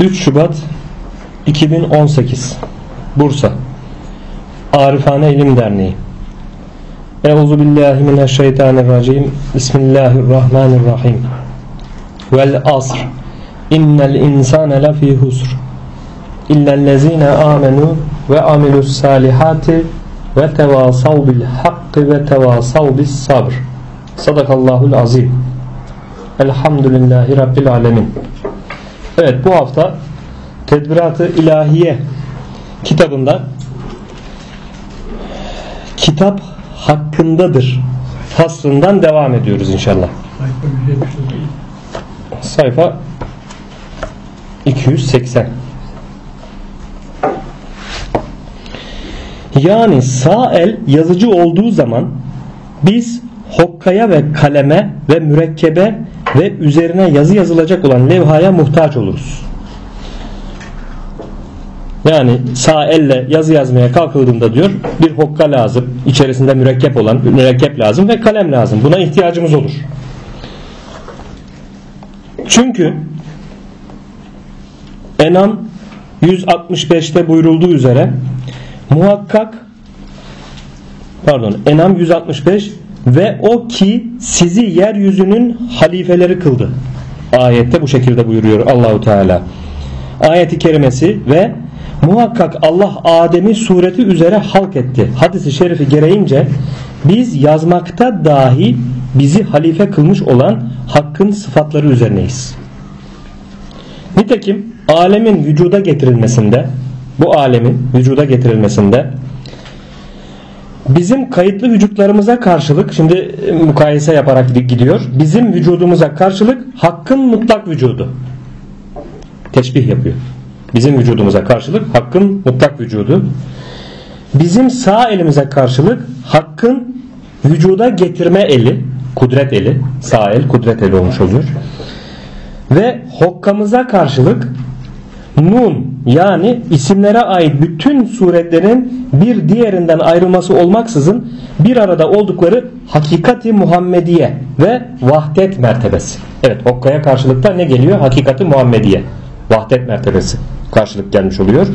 3 Şubat 2018 Bursa. Arifane İlim Derneği. Euzu billahi mineşşeytanirracim. Bismillahirrahmanirrahim. Vel asr. İnnel insane lefî husr. İllellezine amenu ve amilus salihati ve tevasav bil hakkı ve tevasav bis sabr. Sadakallahul azim. Elhamdülillahi Rabbil alemin Evet bu hafta Tedbirat-ı İlahiye kitabında kitap hakkındadır faslından devam ediyoruz inşallah. Sayfa 280 Yani sağ el yazıcı olduğu zaman biz hokkaya ve kaleme ve mürekkebe ve üzerine yazı yazılacak olan levhaya muhtaç oluruz. Yani sağ elle yazı yazmaya kalkıldığında diyor bir hokka lazım. içerisinde mürekkep olan mürekkep lazım ve kalem lazım. Buna ihtiyacımız olur. Çünkü Enam 165'te buyurulduğu üzere muhakkak pardon Enam 165 ve o ki sizi yeryüzünün halifeleri kıldı. Ayette bu şekilde buyuruyor Allahu Teala. Ayeti kerimesi ve muhakkak Allah Adem'i sureti üzere halk etti. Hadisi şerifi gereğince biz yazmakta dahi bizi halife kılmış olan hakkın sıfatları üzerineyiz. Nitekim alemin vücuda getirilmesinde bu alemin vücuda getirilmesinde bizim kayıtlı vücutlarımıza karşılık şimdi mukayese yaparak gidiyor. Bizim vücudumuza karşılık hakkın mutlak vücudu. Teşbih yapıyor. Bizim vücudumuza karşılık hakkın mutlak vücudu. Bizim sağ elimize karşılık hakkın vücuda getirme eli, kudret eli, sağ el kudret eli olmuş oluyor. Ve hokkamıza karşılık nun yani isimlere ait bütün suretlerin bir diğerinden ayrılması olmaksızın bir arada oldukları hakikati Muhammediye ve vahdet mertebesi. Evet hokkaya karşılıkta ne geliyor? Hakikati Muhammediye. Vahdet mertebesi karşılık gelmiş oluyor.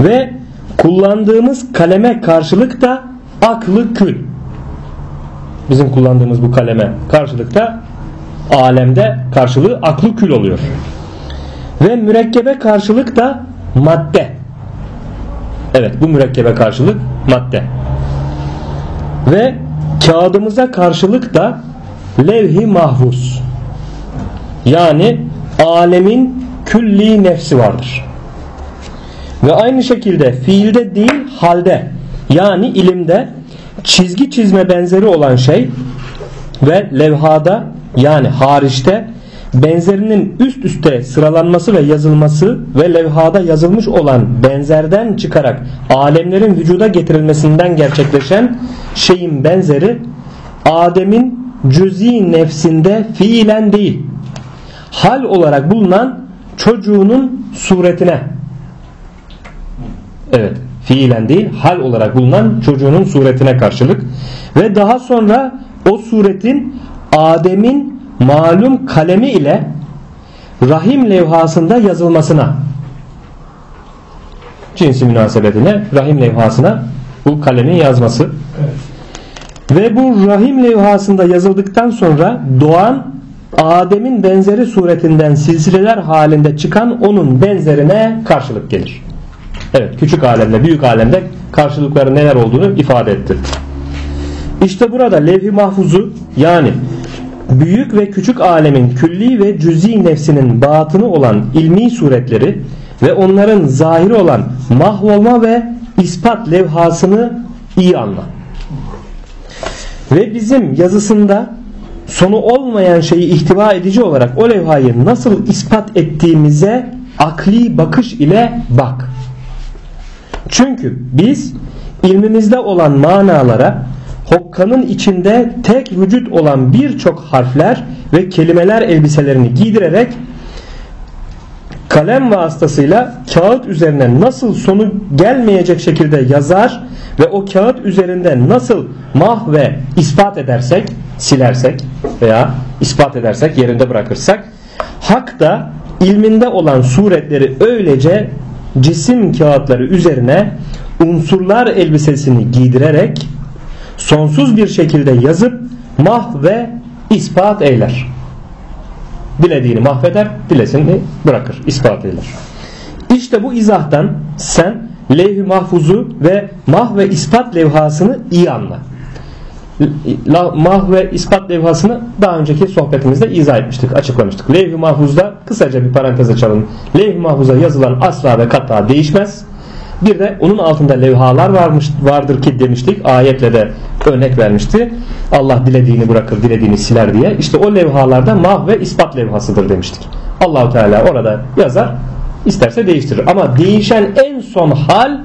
Ve kullandığımız kaleme karşılık da aklı kül. Bizim kullandığımız bu kaleme karşılıkta alemde karşılığı aklı kül oluyor. Ve mürekkebe karşılık da madde. Evet bu mürekkebe karşılık madde. Ve kağıdımıza karşılık da levh-i mahfuz. Yani alemin külli nefsi vardır. Ve aynı şekilde fiilde değil halde yani ilimde çizgi çizme benzeri olan şey ve levhada yani hariçte benzerinin üst üste sıralanması ve yazılması ve levhada yazılmış olan benzerden çıkarak alemlerin vücuda getirilmesinden gerçekleşen şeyin benzeri Adem'in cüzi nefsinde fiilen değil hal olarak bulunan çocuğunun suretine. Evet fiilen değil hal olarak bulunan çocuğunun suretine karşılık. Ve daha sonra o suretin Adem'in malum kalemi ile rahim levhasında yazılmasına cinsi münasebetine rahim levhasına bu kalemin yazması evet. ve bu rahim levhasında yazıldıktan sonra doğan Adem'in benzeri suretinden silsileler halinde çıkan onun benzerine karşılık gelir. Evet küçük alemde büyük alemde karşılıkları neler olduğunu ifade etti. İşte burada levh-i mahfuzu yani büyük ve küçük alemin külli ve cüzi nefsinin batını olan ilmi suretleri ve onların zahiri olan mahvolma ve ispat levhasını iyi anla. Ve bizim yazısında sonu olmayan şeyi ihtiva edici olarak o levhayı nasıl ispat ettiğimize akli bakış ile bak. Çünkü biz ilmimizde olan manalara hokkanın içinde tek vücut olan birçok harfler ve kelimeler elbiselerini giydirerek kalem vasıtasıyla kağıt üzerine nasıl sonu gelmeyecek şekilde yazar ve o kağıt üzerinde nasıl mah ve ispat edersek silersek veya ispat edersek yerinde bırakırsak hak da ilminde olan suretleri öylece cisim kağıtları üzerine unsurlar elbisesini giydirerek sonsuz bir şekilde yazıp mah ve ispat eyler. Dilediğini mahveder, dilesini bırakır, ispat eyler. İşte bu izahtan sen levh-i mahfuzu ve mah ve ispat levhasını iyi anla. Mah ve ispat levhasını daha önceki sohbetimizde izah etmiştik, açıklamıştık. Levh-i mahfuzda kısaca bir parantez açalım. Levh-i mahfuza yazılan asla ve kata değişmez. Bir de onun altında levhalar varmış vardır ki demiştik. Ayetle de örnek vermişti. Allah dilediğini bırakır, dilediğini siler diye. İşte o levhalarda mah ve ispat levhasıdır demiştik. Allahu Teala orada yazar, isterse değiştirir. Ama değişen en son hal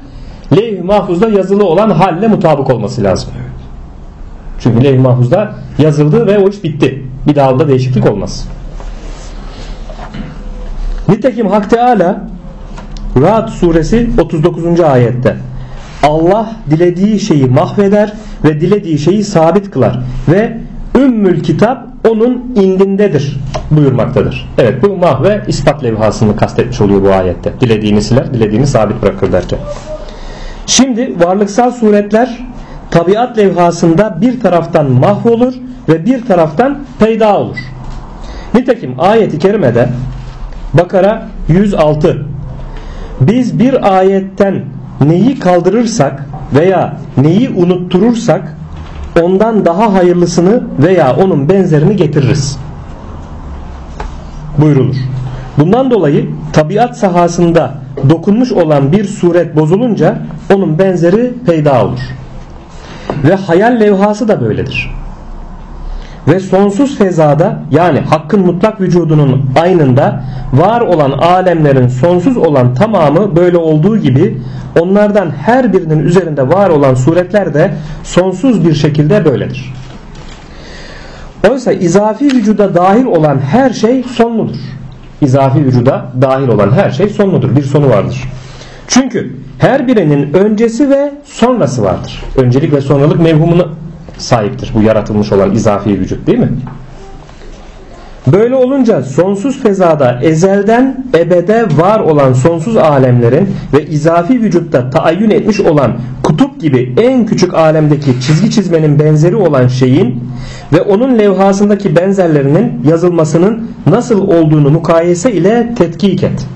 levh-i mahfuzda yazılı olan halle mutabık olması lazım. Çünkü levh-i mahfuzda yazıldı ve o iş bitti. Bir daha da değişiklik olmaz. Nitekim Hak Teala Ra'd suresi 39. ayette Allah dilediği şeyi mahveder ve dilediği şeyi sabit kılar ve Ümmül kitap onun indindedir buyurmaktadır. Evet bu mah ve ispat levhasını kastetmiş oluyor bu ayette. Dilediğini siler, dilediğini sabit bırakır derken. Şimdi varlıksal suretler tabiat levhasında bir taraftan mahvolur ve bir taraftan peyda olur. Nitekim ayeti kerimede Bakara 106 biz bir ayetten neyi kaldırırsak veya neyi unutturursak ondan daha hayırlısını veya onun benzerini getiririz. Buyrulur. Bundan dolayı tabiat sahasında dokunmuş olan bir suret bozulunca onun benzeri peyda olur. Ve hayal levhası da böyledir. Ve sonsuz fezada yani hakkın mutlak vücudunun aynında var olan alemlerin sonsuz olan tamamı böyle olduğu gibi onlardan her birinin üzerinde var olan suretler de sonsuz bir şekilde böyledir. Oysa izafi vücuda dahil olan her şey sonludur. İzafi vücuda dahil olan her şey sonludur. Bir sonu vardır. Çünkü her birinin öncesi ve sonrası vardır. Öncelik ve sonralık mevhumunu sahiptir bu yaratılmış olan izafi vücut değil mi? Böyle olunca sonsuz fezada ezelden ebede var olan sonsuz alemlerin ve izafi vücutta taayyün etmiş olan kutup gibi en küçük alemdeki çizgi çizmenin benzeri olan şeyin ve onun levhasındaki benzerlerinin yazılmasının nasıl olduğunu mukayese ile tetkik et.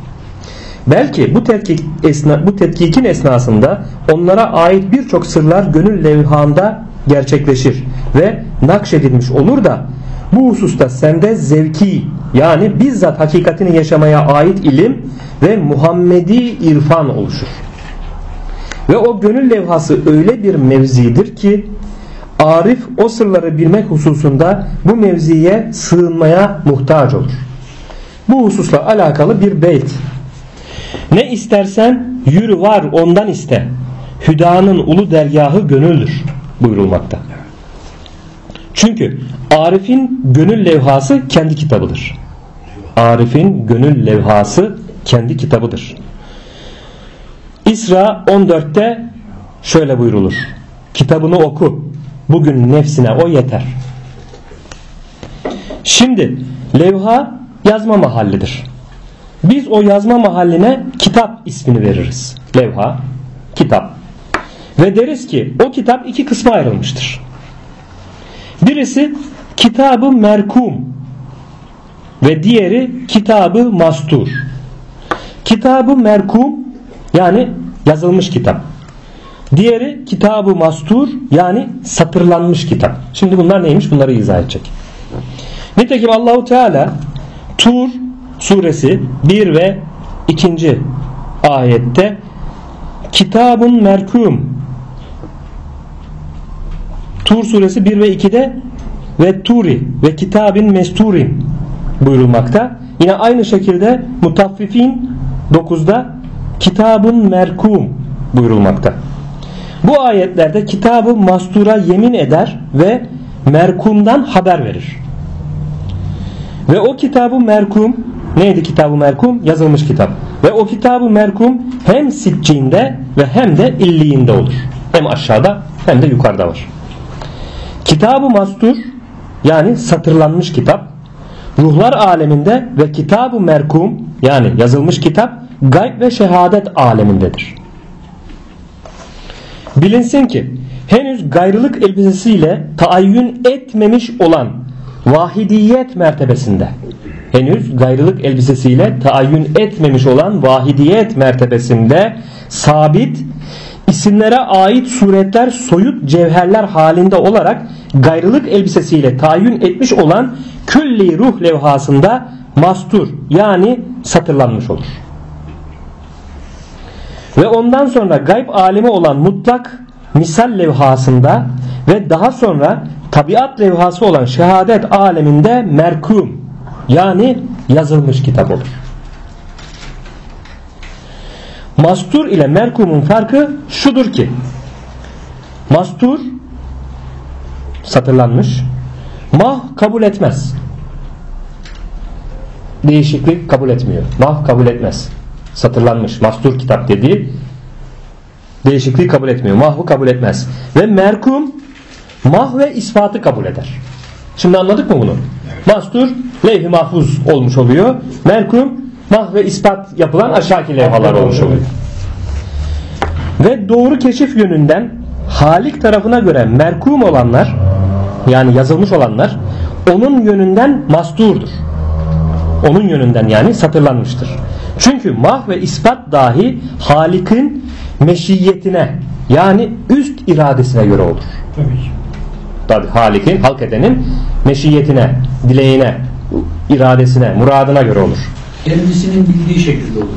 Belki bu tetkik esna, bu tetkikin esnasında onlara ait birçok sırlar gönül levhanda gerçekleşir ve nakşedilmiş olur da bu hususta sende zevki yani bizzat hakikatini yaşamaya ait ilim ve Muhammedi irfan oluşur. Ve o gönül levhası öyle bir mevzidir ki Arif o sırları bilmek hususunda bu mevziye sığınmaya muhtaç olur. Bu hususla alakalı bir beyt. Ne istersen yürü var ondan iste. Hüdanın ulu dergahı gönüldür buyurulmakta. Çünkü Arif'in gönül levhası kendi kitabıdır. Arif'in gönül levhası kendi kitabıdır. İsra 14'te şöyle buyrulur. Kitabını oku. Bugün nefsine o yeter. Şimdi levha yazma mahallidir. Biz o yazma mahalline kitap ismini veririz. Levha, kitap. Ve deriz ki o kitap iki kısma ayrılmıştır. Birisi kitabı merkum ve diğeri kitabı mastur. Kitabı merkum yani yazılmış kitap. Diğeri kitabı mastur yani satırlanmış kitap. Şimdi bunlar neymiş? Bunları izah edecek. Nitekim Allahu Teala Tur suresi 1 ve 2. ayette kitabun merkum Tur suresi 1 ve 2'de ve turi ve kitabin mesturin buyurulmakta. Yine aynı şekilde mutaffifin 9'da kitabın merkum buyurulmakta. Bu ayetlerde kitabı mastura yemin eder ve merkumdan haber verir. Ve o kitabı merkum neydi kitabı merkum? Yazılmış kitap. Ve o kitabı merkum hem sitçiğinde ve hem de illiğinde olur. Hem aşağıda hem de yukarıda var. Kitabı mastur yani satırlanmış kitap ruhlar aleminde ve kitab-ı merkum yani yazılmış kitap gayb ve şehadet alemindedir. Bilinsin ki henüz gayrılık elbisesiyle taayyün etmemiş olan vahidiyet mertebesinde henüz gayrılık elbisesiyle taayyün etmemiş olan vahidiyet mertebesinde sabit isimlere ait suretler soyut cevherler halinde olarak gayrılık elbisesiyle tayin etmiş olan külli ruh levhasında mastur yani satırlanmış olur. Ve ondan sonra gayb alemi olan mutlak misal levhasında ve daha sonra tabiat levhası olan şehadet aleminde merkum yani yazılmış kitap olur. Mastur ile merkumun farkı şudur ki mastur satırlanmış mah kabul etmez. Değişiklik kabul etmiyor. Mah kabul etmez. Satırlanmış mastur kitap dediği değişikliği kabul etmiyor. Mahvu kabul etmez. Ve merkum mah ve ispatı kabul eder. Şimdi anladık mı bunu? Mastur levh-i mahfuz olmuş oluyor. Merkum mah ve ispat yapılan aşağıki levhalar olmuş oluyor. Ve doğru keşif yönünden Halik tarafına göre merkum olanlar yani yazılmış olanlar onun yönünden masturdur. Onun yönünden yani satırlanmıştır. Çünkü mah ve ispat dahi Halik'in meşiyetine yani üst iradesine göre olur. Tabii ki. Tabii Halik'in, halk edenin meşiyetine, dileğine, iradesine, muradına göre olur. Kendisinin bildiği şekilde oluyor.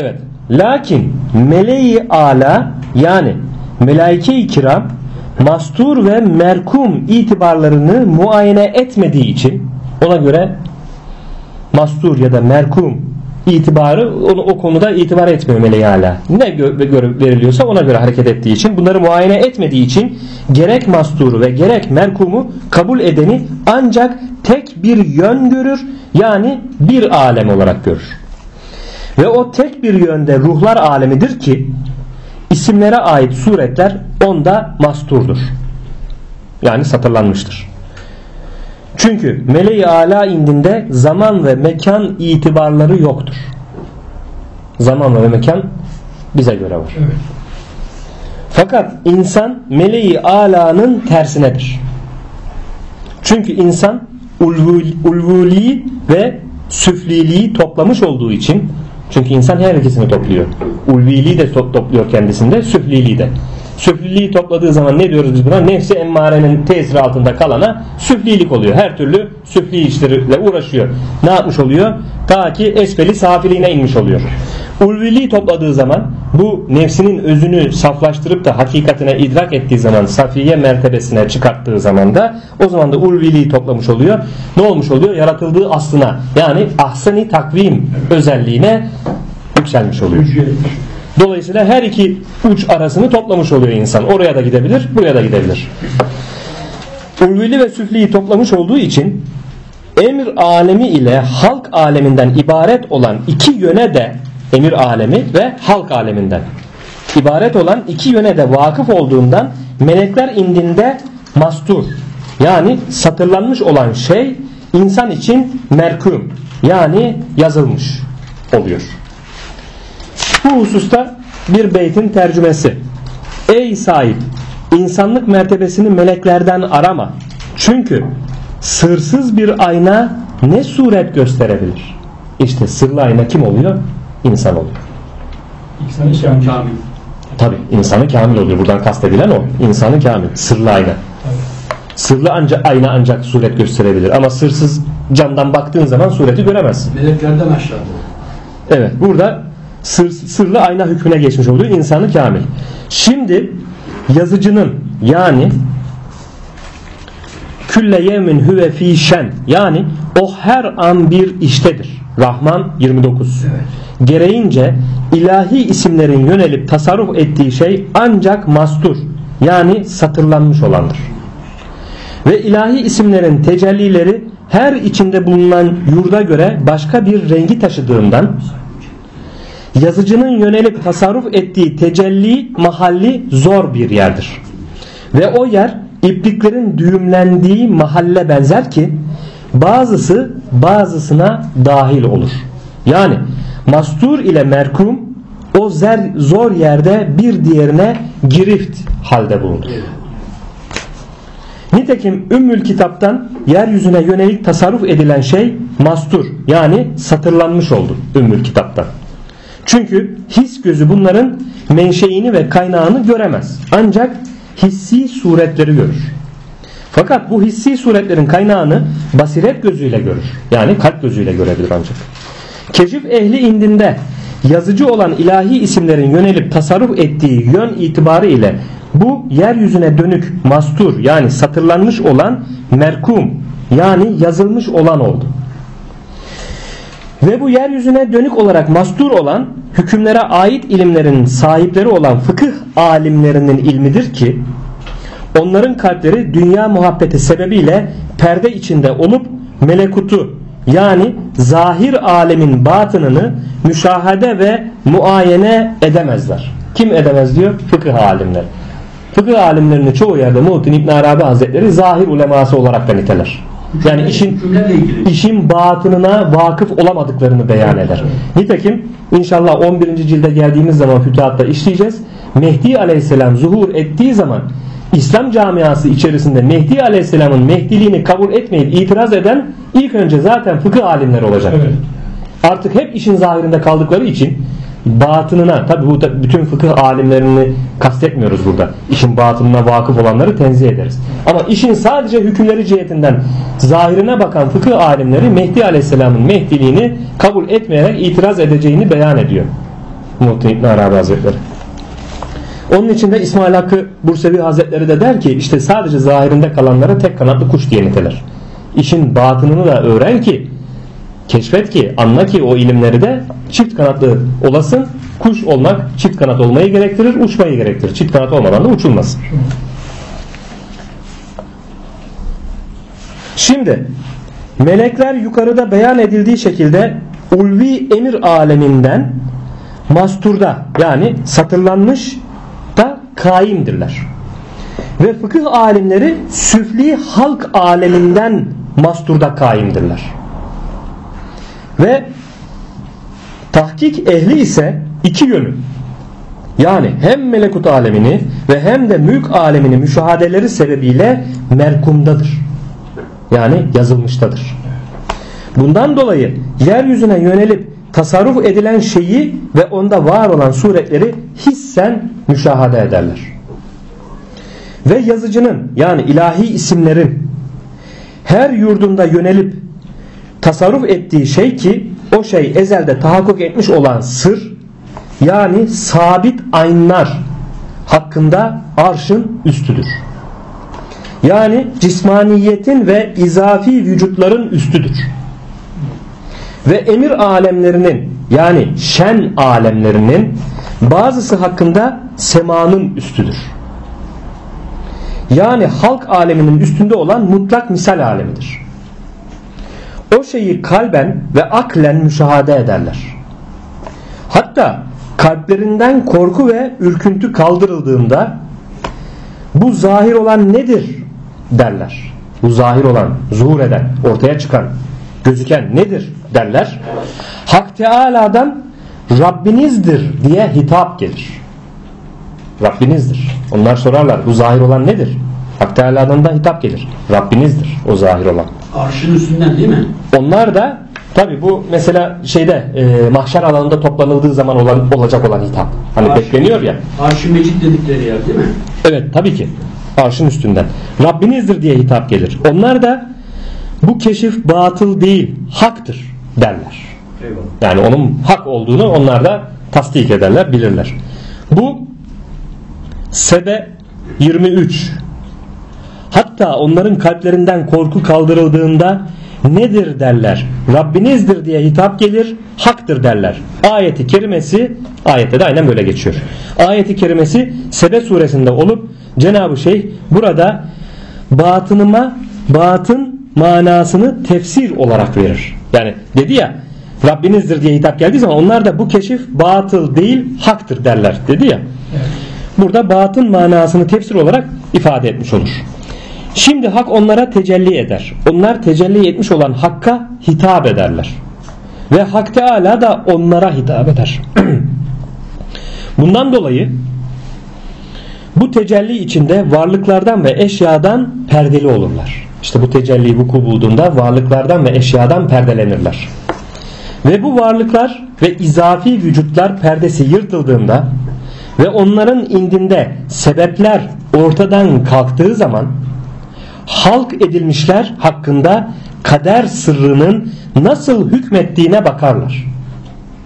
Evet. Lakin meleği ala yani melaike-i kiram mastur ve merkum itibarlarını muayene etmediği için ona göre mastur ya da merkum itibarı onu o konuda itibar etmiyor meleği ala. Ne gö- veriliyorsa ona göre hareket ettiği için bunları muayene etmediği için gerek masturu ve gerek merkumu kabul edeni ancak tek bir yön görür yani bir alem olarak görür. Ve o tek bir yönde ruhlar alemidir ki isimlere ait suretler onda masturdur. Yani satırlanmıştır. Çünkü meleği ala indinde zaman ve mekan itibarları yoktur. Zaman ve mekan bize göre var. Evet. Fakat insan meleği alanın tersinedir. Çünkü insan ulvuli ve süfliliği toplamış olduğu için çünkü insan her ikisini topluyor. Ulviliği de topluyor kendisinde, süfliliği de. Süfliliği topladığı zaman ne diyoruz biz buna? Nefsi emmarenin tesiri altında kalana süflilik oluyor. Her türlü süfli işlerle uğraşıyor. Ne yapmış oluyor? Ta ki esfeli safiliğine inmiş oluyor. Ulviliği topladığı zaman bu nefsinin özünü saflaştırıp da hakikatine idrak ettiği zaman safiye mertebesine çıkarttığı zaman da o zaman da ulviliği toplamış oluyor. Ne olmuş oluyor? Yaratıldığı aslına yani ahseni takvim özelliğine yükselmiş oluyor. Dolayısıyla her iki uç arasını toplamış oluyor insan. Oraya da gidebilir, buraya da gidebilir. Ulvili ve süfliyi toplamış olduğu için emir alemi ile halk aleminden ibaret olan iki yöne de emir alemi ve halk aleminden ibaret olan iki yöne de vakıf olduğundan melekler indinde mastur yani satırlanmış olan şey insan için merkum yani yazılmış oluyor. Bu hususta bir beytin tercümesi. Ey sahip insanlık mertebesini meleklerden arama. Çünkü sırsız bir ayna ne suret gösterebilir? İşte sırlı ayna kim oluyor? İnsan oluyor. İnsanı kamil. Tabi insanı kamil oluyor. Buradan kastedilen o. İnsanı kamil. Sırlı ayna. Sırlı ancak ayna ancak suret gösterebilir. Ama sırsız camdan baktığın zaman sureti göremezsin. Meleklerden aşağıda. Evet. Burada sır, sırlı ayna hükmüne geçmiş oluyor insanı kamil. Şimdi yazıcının yani külle yevmin huve fi şen yani o her an bir iştedir. Rahman 29. Evet. Gereğince ilahi isimlerin yönelip tasarruf ettiği şey ancak mastur yani satırlanmış olandır. Ve ilahi isimlerin tecellileri her içinde bulunan yurda göre başka bir rengi taşıdığından yazıcının yönelip tasarruf ettiği tecelli mahalli zor bir yerdir. Ve o yer ipliklerin düğümlendiği mahalle benzer ki bazısı bazısına dahil olur. Yani mastur ile merkum o zer, zor yerde bir diğerine girift halde bulunur. Nitekim Ümmül Kitap'tan yeryüzüne yönelik tasarruf edilen şey mastur yani satırlanmış oldu Ümmül Kitap'tan. Çünkü his gözü bunların menşeini ve kaynağını göremez. Ancak hissi suretleri görür. Fakat bu hissi suretlerin kaynağını basiret gözüyle görür. Yani kalp gözüyle görebilir ancak. Keşif ehli indinde yazıcı olan ilahi isimlerin yönelip tasarruf ettiği yön itibarı ile bu yeryüzüne dönük mastur yani satırlanmış olan merkum yani yazılmış olan oldu. Ve bu yeryüzüne dönük olarak mastur olan hükümlere ait ilimlerin sahipleri olan fıkıh alimlerinin ilmidir ki onların kalpleri dünya muhabbeti sebebiyle perde içinde olup melekutu yani zahir alemin batınını müşahede ve muayene edemezler. Kim edemez diyor? Fıkıh alimler. Fıkıh alimlerinin çoğu yerde Muhittin İbn Arabi Hazretleri zahir uleması olarak da niteler. Yani işin işin batınına vakıf olamadıklarını beyan eder. Nitekim inşallah 11. cilde geldiğimiz zaman fütuhatta işleyeceğiz. Mehdi aleyhisselam zuhur ettiği zaman İslam camiası içerisinde Mehdi aleyhisselamın mehdiliğini kabul etmeyip itiraz eden ilk önce zaten fıkıh alimleri olacak. Evet. Artık hep işin zahirinde kaldıkları için batınına tabi bu bütün fıkıh alimlerini kastetmiyoruz burada. İşin batınına vakıf olanları tenzih ederiz. Ama işin sadece hükümleri cihetinden zahirine bakan fıkıh alimleri Mehdi Aleyhisselam'ın mehdiliğini kabul etmeyerek itiraz edeceğini beyan ediyor. Muhittin İbn Arabi Hazretleri. Onun için de İsmail Hakkı Bursevi Hazretleri de der ki işte sadece zahirinde kalanlara tek kanatlı kuş diye niteler. İşin batınını da öğren ki keşfet ki anla ki o ilimleri de çift kanatlı olasın. Kuş olmak çift kanat olmayı gerektirir uçmayı gerektirir. Çift kanat olmadan da uçulmaz. Şimdi melekler yukarıda beyan edildiği şekilde ulvi emir aleminden masturda yani satırlanmış da kaimdirler. Ve fıkıh alimleri süfli halk aleminden masturda kaimdirler ve tahkik ehli ise iki yönü. Yani hem melekut alemini ve hem de mülk alemini müşahadeleri sebebiyle merkumdadır. Yani yazılmıştadır. Bundan dolayı yeryüzüne yönelip tasarruf edilen şeyi ve onda var olan suretleri hissen müşahede ederler. Ve yazıcının yani ilahi isimlerin her yurdunda yönelip tasarruf ettiği şey ki o şey ezelde tahakkuk etmiş olan sır yani sabit aynlar hakkında arşın üstüdür. Yani cismaniyetin ve izafi vücutların üstüdür. Ve emir alemlerinin yani şen alemlerinin bazısı hakkında semanın üstüdür. Yani halk aleminin üstünde olan mutlak misal alemidir o şeyi kalben ve aklen müşahede ederler. Hatta kalplerinden korku ve ürküntü kaldırıldığında bu zahir olan nedir derler. Bu zahir olan, zuhur eden, ortaya çıkan, gözüken nedir derler. Hak Teala'dan Rabbinizdir diye hitap gelir. Rabbinizdir. Onlar sorarlar bu zahir olan nedir? Hak Teala'dan da hitap gelir. Rabbinizdir o zahir olan. Arşın üstünden değil mi? Onlar da tabi bu mesela şeyde e, mahşer alanında toplanıldığı zaman olan, olacak olan hitap. Hani Arş- bekleniyor ya. Arş-ı Mecid dedikleri yer değil mi? Evet tabii ki. Arşın üstünden. Rabbinizdir diye hitap gelir. Onlar da bu keşif batıl değil, haktır derler. Eyvallah. Yani onun hak olduğunu onlar da tasdik ederler, bilirler. Bu Sebe 23 Hatta onların kalplerinden korku kaldırıldığında nedir derler. Rabbinizdir diye hitap gelir, haktır derler. Ayeti kerimesi ayette de aynen böyle geçiyor. Ayeti kerimesi Sebe suresinde olup Cenab-ı Şeyh burada batınıma batın manasını tefsir olarak verir. Yani dedi ya Rabbinizdir diye hitap geldiği zaman onlar da bu keşif batıl değil haktır derler dedi ya. Burada batın manasını tefsir olarak ifade etmiş olur. Şimdi hak onlara tecelli eder. Onlar tecelli etmiş olan hakka hitap ederler. Ve Hak Teala da onlara hitap eder. Bundan dolayı bu tecelli içinde varlıklardan ve eşyadan perdeli olurlar. İşte bu tecelli vuku bulduğunda varlıklardan ve eşyadan perdelenirler. Ve bu varlıklar ve izafi vücutlar perdesi yırtıldığında ve onların indinde sebepler ortadan kalktığı zaman halk edilmişler hakkında kader sırrının nasıl hükmettiğine bakarlar.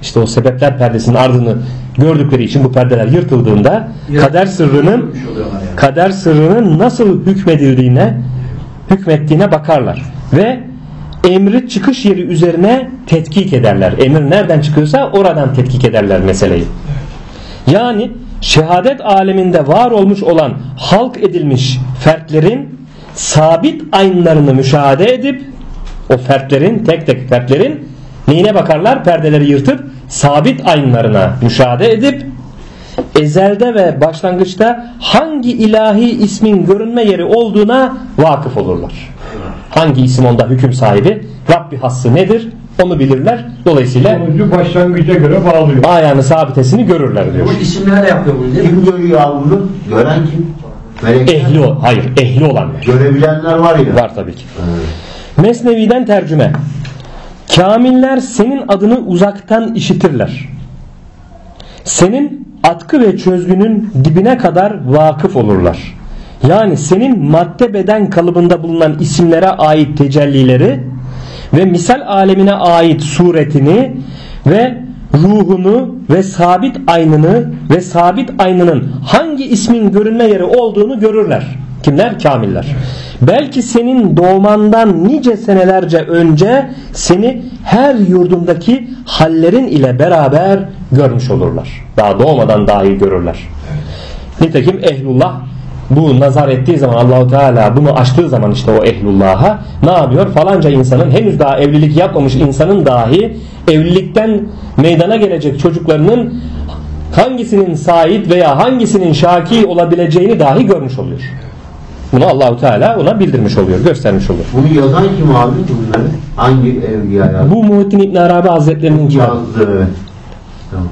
İşte o sebepler perdesinin ardını gördükleri için bu perdeler yırtıldığında kader sırrının kader sırrının nasıl hükmedildiğine hükmettiğine bakarlar ve emri çıkış yeri üzerine tetkik ederler. Emir nereden çıkıyorsa oradan tetkik ederler meseleyi. Yani şehadet aleminde var olmuş olan halk edilmiş fertlerin sabit aynlarını müşahede edip o fertlerin tek tek fertlerin neyine bakarlar? Perdeleri yırtıp sabit aynlarına müşahede edip ezelde ve başlangıçta hangi ilahi ismin görünme yeri olduğuna vakıf olurlar. Hangi isim onda hüküm sahibi? Rabbi hası nedir? Onu bilirler. Dolayısıyla Sonucu başlangıca göre bağlıyor. ayağını sabitesini görürler diyor. Bu isimlerle yapıyor bunu değil mi? Kim görüyor abi bunu? Gören kim? Melekler. Ehli o. Hayır, ehli olanlar. Görebilenler var ya. Var tabii ki. Mesnevi'den tercüme. Kamiller senin adını uzaktan işitirler. Senin atkı ve çözgünün dibine kadar vakıf olurlar. Yani senin madde beden kalıbında bulunan isimlere ait tecellileri ve misal alemine ait suretini ve ruhunu ve sabit aynını ve sabit aynının hangi ismin görünme yeri olduğunu görürler. Kimler? Kamiller. Belki senin doğmandan nice senelerce önce seni her yurdundaki hallerin ile beraber görmüş olurlar. Daha doğmadan dahi görürler. Nitekim ehlullah bu nazar ettiği zaman Allahu Teala bunu açtığı zaman işte o ehlullah'a ne yapıyor? Falanca insanın henüz daha evlilik yapmamış insanın dahi evlilikten meydana gelecek çocuklarının hangisinin sahip veya hangisinin şaki olabileceğini dahi görmüş oluyor. Bunu Allahu Teala ona bildirmiş oluyor, göstermiş oluyor. Bunu yazan kim abi bunları? Hangi evliya yazdı? Bu Muhittin İbn Arabi Hazretlerinin kitabı. yazdı evet. Tamam.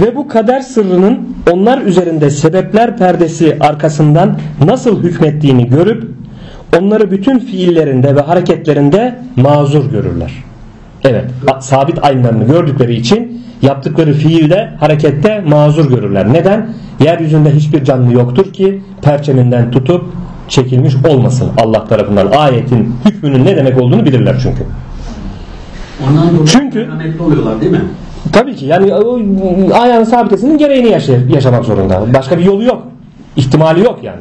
Ve bu kader sırrının onlar üzerinde sebepler perdesi arkasından nasıl hükmettiğini görüp onları bütün fiillerinde ve hareketlerinde mazur görürler. Evet, sabit aynlarını gördükleri için yaptıkları fiilde, harekette mazur görürler. Neden? Yeryüzünde hiçbir canlı yoktur ki perçeminden tutup çekilmiş olmasın Allah tarafından. Ayetin hükmünün ne demek olduğunu bilirler çünkü. Ondan Çünkü- oluyorlar değil mi? Tabii ki yani o ayağın sabitesinin gereğini yaşay- yaşamak zorunda. Başka bir yolu yok. İhtimali yok yani.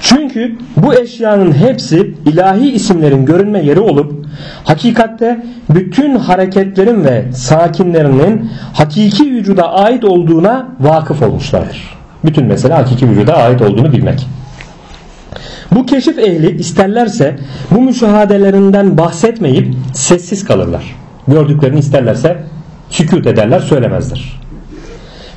Çünkü bu eşyanın hepsi ilahi isimlerin görünme yeri olup hakikatte bütün hareketlerin ve sakinlerinin hakiki vücuda ait olduğuna vakıf olmuşlardır. Bütün mesele hakiki vücuda ait olduğunu bilmek. Bu keşif ehli isterlerse bu müşahadelerinden bahsetmeyip sessiz kalırlar. Gördüklerini isterlerse sükut ederler, söylemezler.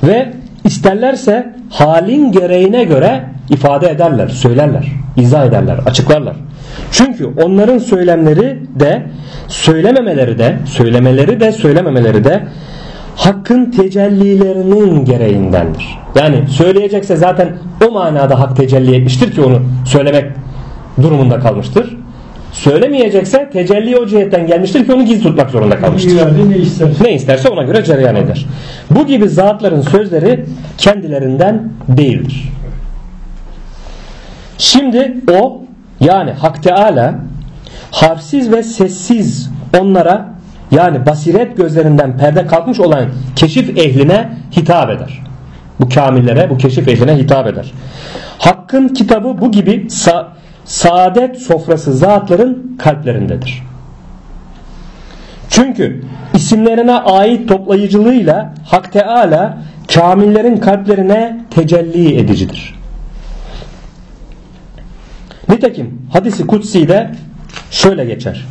Ve isterlerse halin gereğine göre ifade ederler, söylerler, izah ederler, açıklarlar. Çünkü onların söylemleri de söylememeleri de söylemeleri de söylememeleri de hakkın tecellilerinin gereğindendir. Yani söyleyecekse zaten o manada hak tecelli etmiştir ki onu söylemek durumunda kalmıştır. Söylemeyecekse tecelli o cihetten gelmiştir ki onu gizli tutmak zorunda kalmıştır. Ne isterse. Ne isterse ona göre cereyan eder. Bu gibi zatların sözleri kendilerinden değildir. Şimdi o yani Hak Teala harfsiz ve sessiz onlara yani basiret gözlerinden perde kalkmış olan keşif ehline hitap eder. Bu kamillere, bu keşif ehline hitap eder. Hakkın kitabı bu gibi sa- saadet sofrası zatların kalplerindedir. Çünkü isimlerine ait toplayıcılığıyla Hak Teala kamillerin kalplerine tecelli edicidir. Nitekim hadisi kutsi'de şöyle geçer.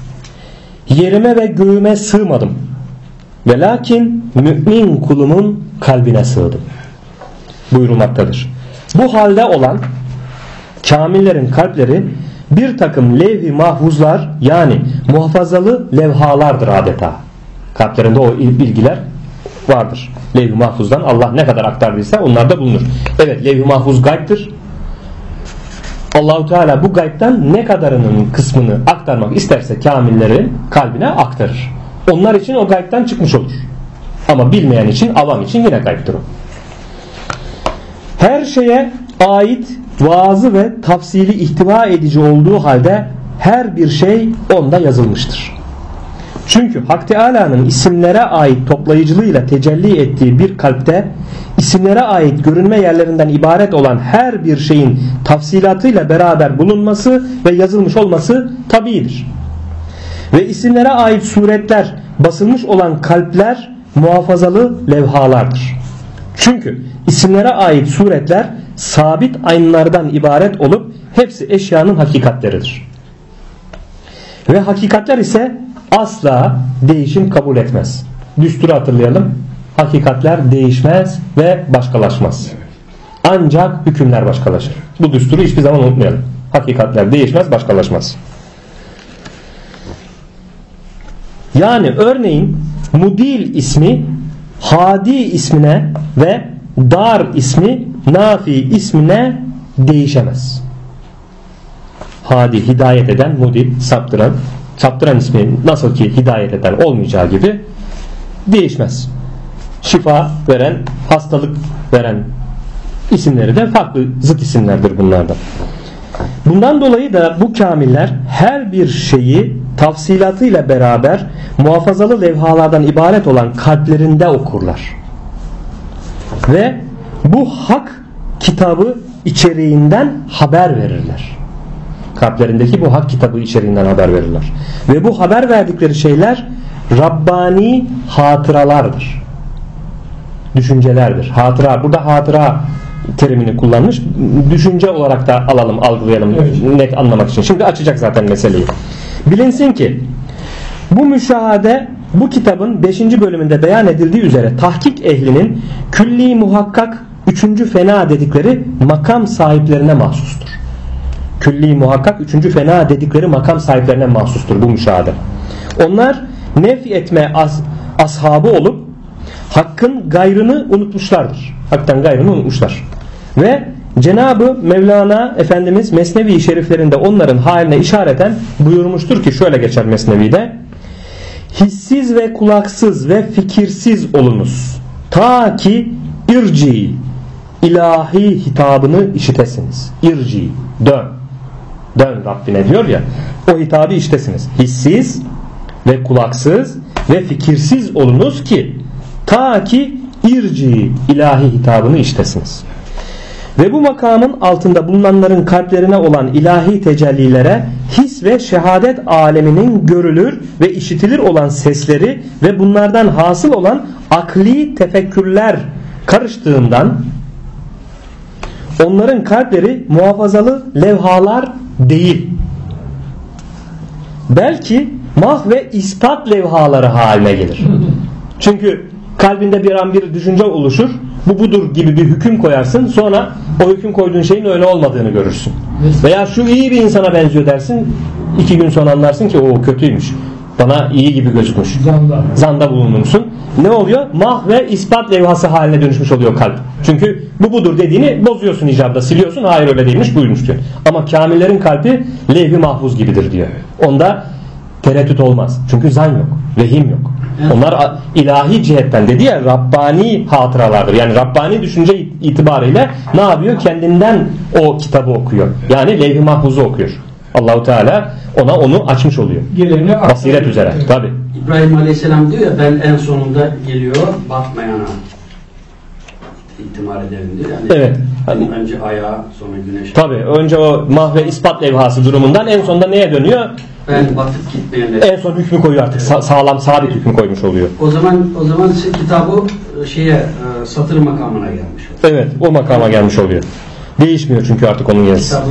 Yerime ve göğüme sığmadım. Ve lakin mümin kulumun kalbine sığdım. Buyurulmaktadır. Bu halde olan kamillerin kalpleri bir takım levh-i mahfuzlar yani muhafazalı levhalardır adeta. Kalplerinde o bilgiler vardır. Levh-i mahfuzdan Allah ne kadar aktardıysa onlar da bulunur. Evet levh-i mahfuz gaybdır. Allahu Teala bu gaybtan ne kadarının kısmını aktarmak isterse kamillerin kalbine aktarır. Onlar için o gaybtan çıkmış olur. Ama bilmeyen için, avam için yine gaybdır o. Her şeye ait vaazı ve tafsili ihtiva edici olduğu halde her bir şey onda yazılmıştır. Çünkü Hak Teala'nın isimlere ait toplayıcılığıyla tecelli ettiği bir kalpte isimlere ait görünme yerlerinden ibaret olan her bir şeyin tafsilatıyla beraber bulunması ve yazılmış olması tabidir. Ve isimlere ait suretler basılmış olan kalpler muhafazalı levhalardır. Çünkü isimlere ait suretler sabit aynlardan ibaret olup hepsi eşyanın hakikatleridir. Ve hakikatler ise asla değişim kabul etmez. Düsturu hatırlayalım. Hakikatler değişmez ve başkalaşmaz. Ancak hükümler başkalaşır. Bu düsturu hiçbir zaman unutmayalım. Hakikatler değişmez, başkalaşmaz. Yani örneğin Mudil ismi Hadi ismine ve Dar ismi Nafi ismine değişemez. Hadi hidayet eden, Mudil saptıran, saptıran ismi nasıl ki hidayet eden olmayacağı gibi değişmez. Şifa veren, hastalık veren isimleri de farklı zıt isimlerdir bunlardan. Bundan dolayı da bu kamiller her bir şeyi tafsilatıyla beraber muhafazalı levhalardan ibaret olan kalplerinde okurlar. Ve bu hak kitabı içeriğinden haber verirler. Kalplerindeki bu hak kitabı içeriğinden haber verirler. Ve bu haber verdikleri şeyler Rabbani hatıralardır. Düşüncelerdir. Hatıra. Burada hatıra terimini kullanmış. Düşünce olarak da alalım, algılayalım Evet. net anlamak için. Şimdi açacak zaten meseleyi. Bilinsin ki bu müşahede bu kitabın 5. bölümünde beyan edildiği üzere tahkik ehlinin külli muhakkak 3. fena dedikleri makam sahiplerine mahsustur. Külli muhakkak 3. fena dedikleri makam sahiplerine mahsustur bu müşahede. Onlar nef etme as, ashabı olup hakkın gayrını unutmuşlardır. Haktan gayrını unutmuşlar. Ve Cenabı Mevlana Efendimiz Mesnevi şeriflerinde onların haline işareten buyurmuştur ki şöyle geçer Mesnevi'de hissiz ve kulaksız ve fikirsiz olunuz ta ki irci ilahi hitabını işitesiniz. İrci dön. Dön Rabbine diyor ya. O hitabı işitesiniz. Hissiz ve kulaksız ve fikirsiz olunuz ki ta ki irci ilahi hitabını işitesiniz. Ve bu makamın altında bulunanların kalplerine olan ilahi tecellilere his ve şehadet aleminin görülür ve işitilir olan sesleri ve bunlardan hasıl olan akli tefekkürler karıştığından onların kalpleri muhafazalı levhalar değil. Belki mah ve ispat levhaları haline gelir. Çünkü kalbinde bir an bir düşünce oluşur. Bu budur gibi bir hüküm koyarsın. Sonra o hüküm koyduğun şeyin öyle olmadığını görürsün. Veya şu iyi bir insana benziyor dersin. iki gün sonra anlarsın ki o kötüymüş. Bana iyi gibi gözükmüş. Zanda. Zanda bulunursun. Ne oluyor? Mah ve ispat levhası haline dönüşmüş oluyor kalp. Çünkü bu budur dediğini bozuyorsun icabda siliyorsun. Hayır öyle değilmiş buymuş diyor. Ama kamillerin kalbi levh-i mahfuz gibidir diyor. Onda tereddüt olmaz. Çünkü zan yok. Vehim yok. Onlar ilahi cihetten dedi ya Rabbani hatıralardır. Yani Rabbani düşünce it- itibariyle ne yapıyor? Kendinden o kitabı okuyor. Yani levh-i mahfuzu okuyor. Allahu Teala ona onu açmış oluyor. Geleni Basiret üzere. Tabi. İbrahim Aleyhisselam diyor ya ben en sonunda geliyor batmayana ihtimal ederim diyor. Yani Evet. Hani önce ayağa sonra güneş. Tabi. Önce o mah ve ispat levhası durumundan en sonunda neye dönüyor? Ben batıp gitmeyenleri. En son hükmü koyuyor artık. Sa- sağlam sabit hükmü koymuş oluyor. O zaman o zaman kitabı e, şeye e, satır makamına gelmiş. o. Evet. O makama gelmiş oluyor. Değişmiyor çünkü artık onun yazısı.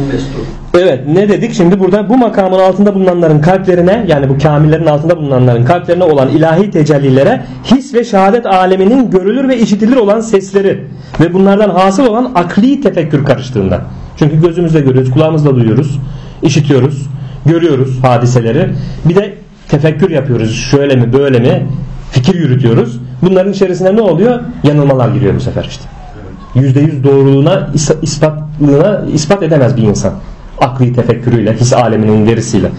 Evet ne dedik şimdi burada bu makamın altında bulunanların kalplerine yani bu kamillerin altında bulunanların kalplerine olan ilahi tecellilere his ve şehadet aleminin görülür ve işitilir olan sesleri ve bunlardan hasıl olan akli tefekkür karıştığında. Çünkü gözümüzle görüyoruz, kulağımızla duyuyoruz, işitiyoruz, görüyoruz hadiseleri. Bir de tefekkür yapıyoruz. Şöyle mi, böyle mi? Fikir yürütüyoruz. Bunların içerisinde ne oluyor? Yanılmalar giriyor bu sefer işte. Yüzde yüz doğruluğuna, is- ispatlığına ispat edemez bir insan. Akli tefekkürüyle, his aleminin verisiyle.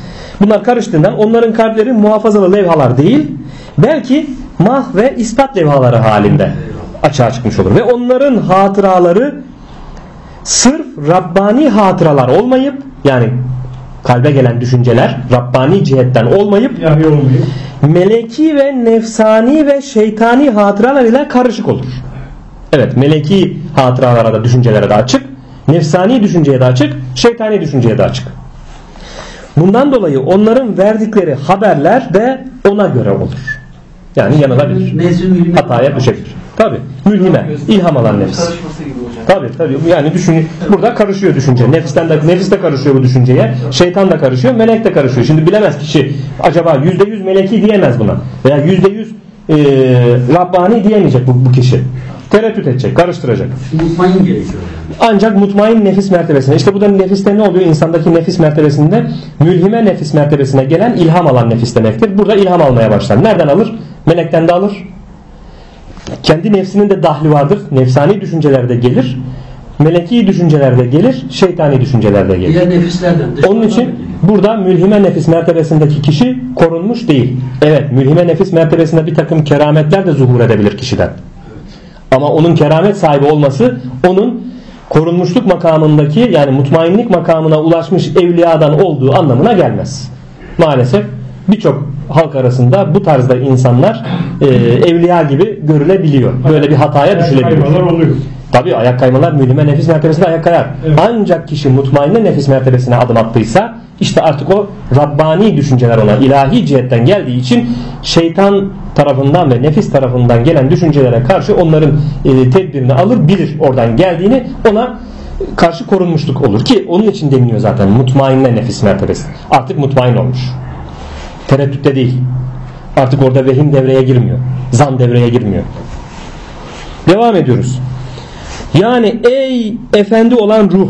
Bunlar karıştığından onların kalpleri muhafazalı levhalar değil, belki mah ve ispat levhaları halinde açığa çıkmış olur. Ve onların hatıraları sırf Rabbani hatıralar olmayıp yani kalbe gelen düşünceler Rabbani cihetten olmayıp Yani olmuyor. meleki ve nefsani ve şeytani hatıralar ile karışık olur. Evet meleki hatıralara da düşüncelere de açık, nefsani düşünceye de açık, şeytani düşünceye de açık. Bundan dolayı onların verdikleri haberler de ona göre olur. Yani yanılabilir. Hataya düşebilir. Tabi. Mülhime. ilham alan nefis. Karışması gibi hocam. Tabi tabi yani düşün burada karışıyor düşünce. Nefisten de nefis de karışıyor bu düşünceye. Şeytan da karışıyor, melek de karışıyor. Şimdi bilemez kişi acaba yüzde yüz meleki diyemez buna. Veya yüzde yüz e, Rabbani diyemeyecek bu, bu kişi. Tereddüt edecek, karıştıracak. Mutmain gerekiyor. Ancak mutmain nefis mertebesine. İşte bu da nefiste ne oluyor? İnsandaki nefis mertebesinde mülhime nefis mertebesine gelen ilham alan nefis demektir. Burada ilham almaya başlar. Nereden alır? Melekten de alır. Kendi nefsinin de dahli vardır. Nefsani düşüncelerde gelir. Meleki düşüncelerde gelir. Şeytani düşüncelerde gelir. Diğer nefislerden. Onun için burada mülhime nefis mertebesindeki kişi korunmuş değil. Evet mülhime nefis mertebesinde bir takım kerametler de zuhur edebilir kişiden. Ama onun keramet sahibi olması onun korunmuşluk makamındaki yani mutmainlik makamına ulaşmış evliyadan olduğu anlamına gelmez. Maalesef birçok halk arasında bu tarzda insanlar e, evliya gibi görülebiliyor. Böyle bir hataya düşülebiliyor. Tabi ayak kaymalar mülime nefis mertebesinde ayak kayar. Evet. Ancak kişi mutmainne nefis mertebesine adım attıysa işte artık o Rabbani düşünceler ona ilahi cihetten geldiği için şeytan tarafından ve nefis tarafından gelen düşüncelere karşı onların e, tedbirini alır bilir oradan geldiğini ona karşı korunmuşluk olur ki onun için deniliyor zaten mutmainne nefis mertebesi. Artık mutmain olmuş. Tereddütte değil. Artık orada vehim devreye girmiyor. Zan devreye girmiyor. Devam ediyoruz. Yani ey efendi olan ruh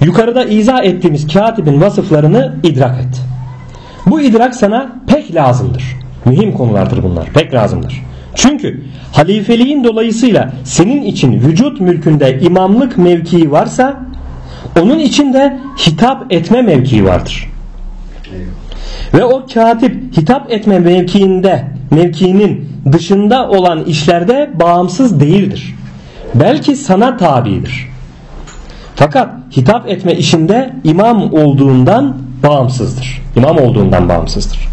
yukarıda izah ettiğimiz katibin vasıflarını idrak et. Bu idrak sana pek lazımdır. Mühim konulardır bunlar. Pek lazımdır. Çünkü halifeliğin dolayısıyla senin için vücut mülkünde imamlık mevkii varsa onun içinde hitap etme mevkii vardır. Ve o katip hitap etme mevkiinde mevkiinin dışında olan işlerde bağımsız değildir. Belki sana tabidir. Fakat hitap etme işinde imam olduğundan bağımsızdır. İmam olduğundan bağımsızdır.